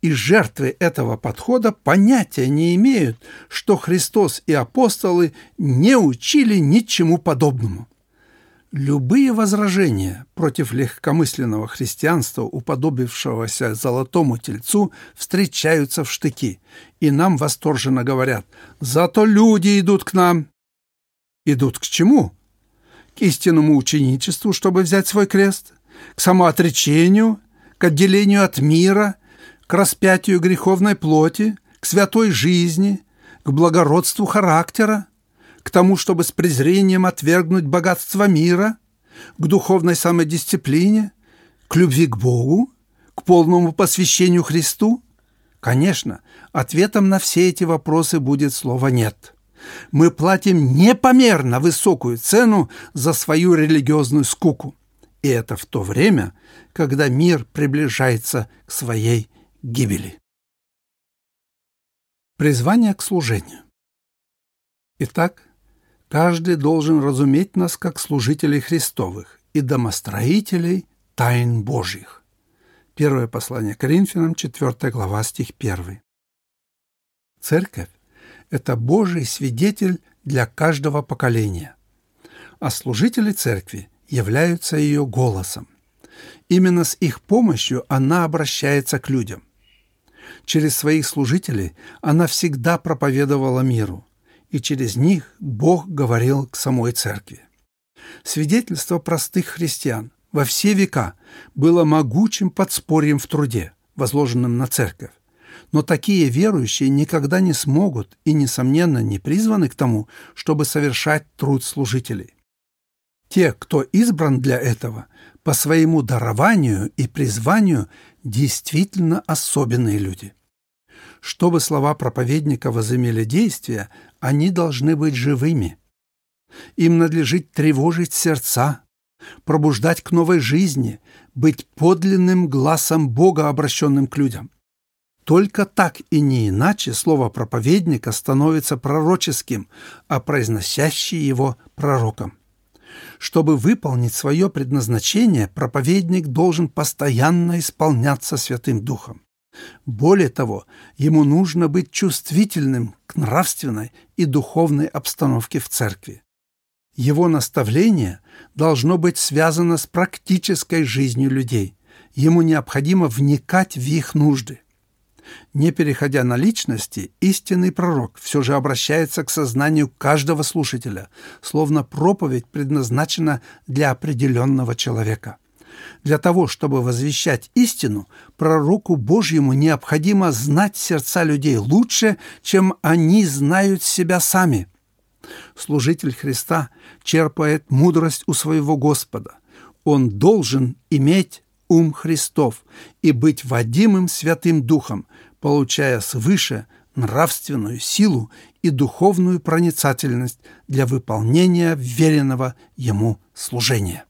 И жертвы этого подхода понятия не имеют, что Христос и апостолы не учили ничему подобному. Любые возражения против легкомысленного христианства, уподобившегося золотому тельцу, встречаются в штыки, и нам восторженно говорят «Зато люди идут к нам». Идут к чему? К истинному ученичеству, чтобы взять свой крест, к самоотречению, к отделению от мира, к распятию греховной плоти, к святой жизни, к благородству характера, к тому, чтобы с презрением отвергнуть богатство мира, к духовной самодисциплине, к любви к Богу, к полному посвящению Христу? Конечно, ответом на все эти вопросы будет слово «нет». Мы платим непомерно высокую цену за свою религиозную скуку. И это в то время, когда мир приближается к своей гибели. Призвание к служению. Итак, Каждый должен разуметь нас как служителей Христовых и домостроителей тайн Божьих. Первое послание Коринфянам, 4 глава, стих 1. Церковь – это Божий свидетель для каждого поколения, а служители церкви являются ее голосом. Именно с их помощью она обращается к людям. Через своих служителей она всегда проповедовала миру – и через них Бог говорил к самой церкви. Свидетельство простых христиан во все века было могучим подспорьем в труде, возложенном на церковь. Но такие верующие никогда не смогут и, несомненно, не призваны к тому, чтобы совершать труд служителей. Те, кто избран для этого, по своему дарованию и призванию действительно особенные люди. Чтобы слова проповедника возымели действие, они должны быть живыми. Им надлежит тревожить сердца, пробуждать к новой жизни, быть подлинным глазом Бога, обращенным к людям. Только так и не иначе слово проповедника становится пророческим, а произносящий его пророком. Чтобы выполнить свое предназначение, проповедник должен постоянно исполняться Святым Духом. Более того, ему нужно быть чувствительным к нравственной и духовной обстановке в церкви. Его наставление должно быть связано с практической жизнью людей. Ему необходимо вникать в их нужды. Не переходя на личности, истинный пророк все же обращается к сознанию каждого слушателя, словно проповедь предназначена для определенного человека. Для того, чтобы возвещать истину, пророку Божьему необходимо знать сердца людей лучше, чем они знают себя сами. Служитель Христа черпает мудрость у своего Господа. Он должен иметь ум Христов и быть водимым Святым Духом, получая свыше нравственную силу и духовную проницательность для выполнения веренного ему служения.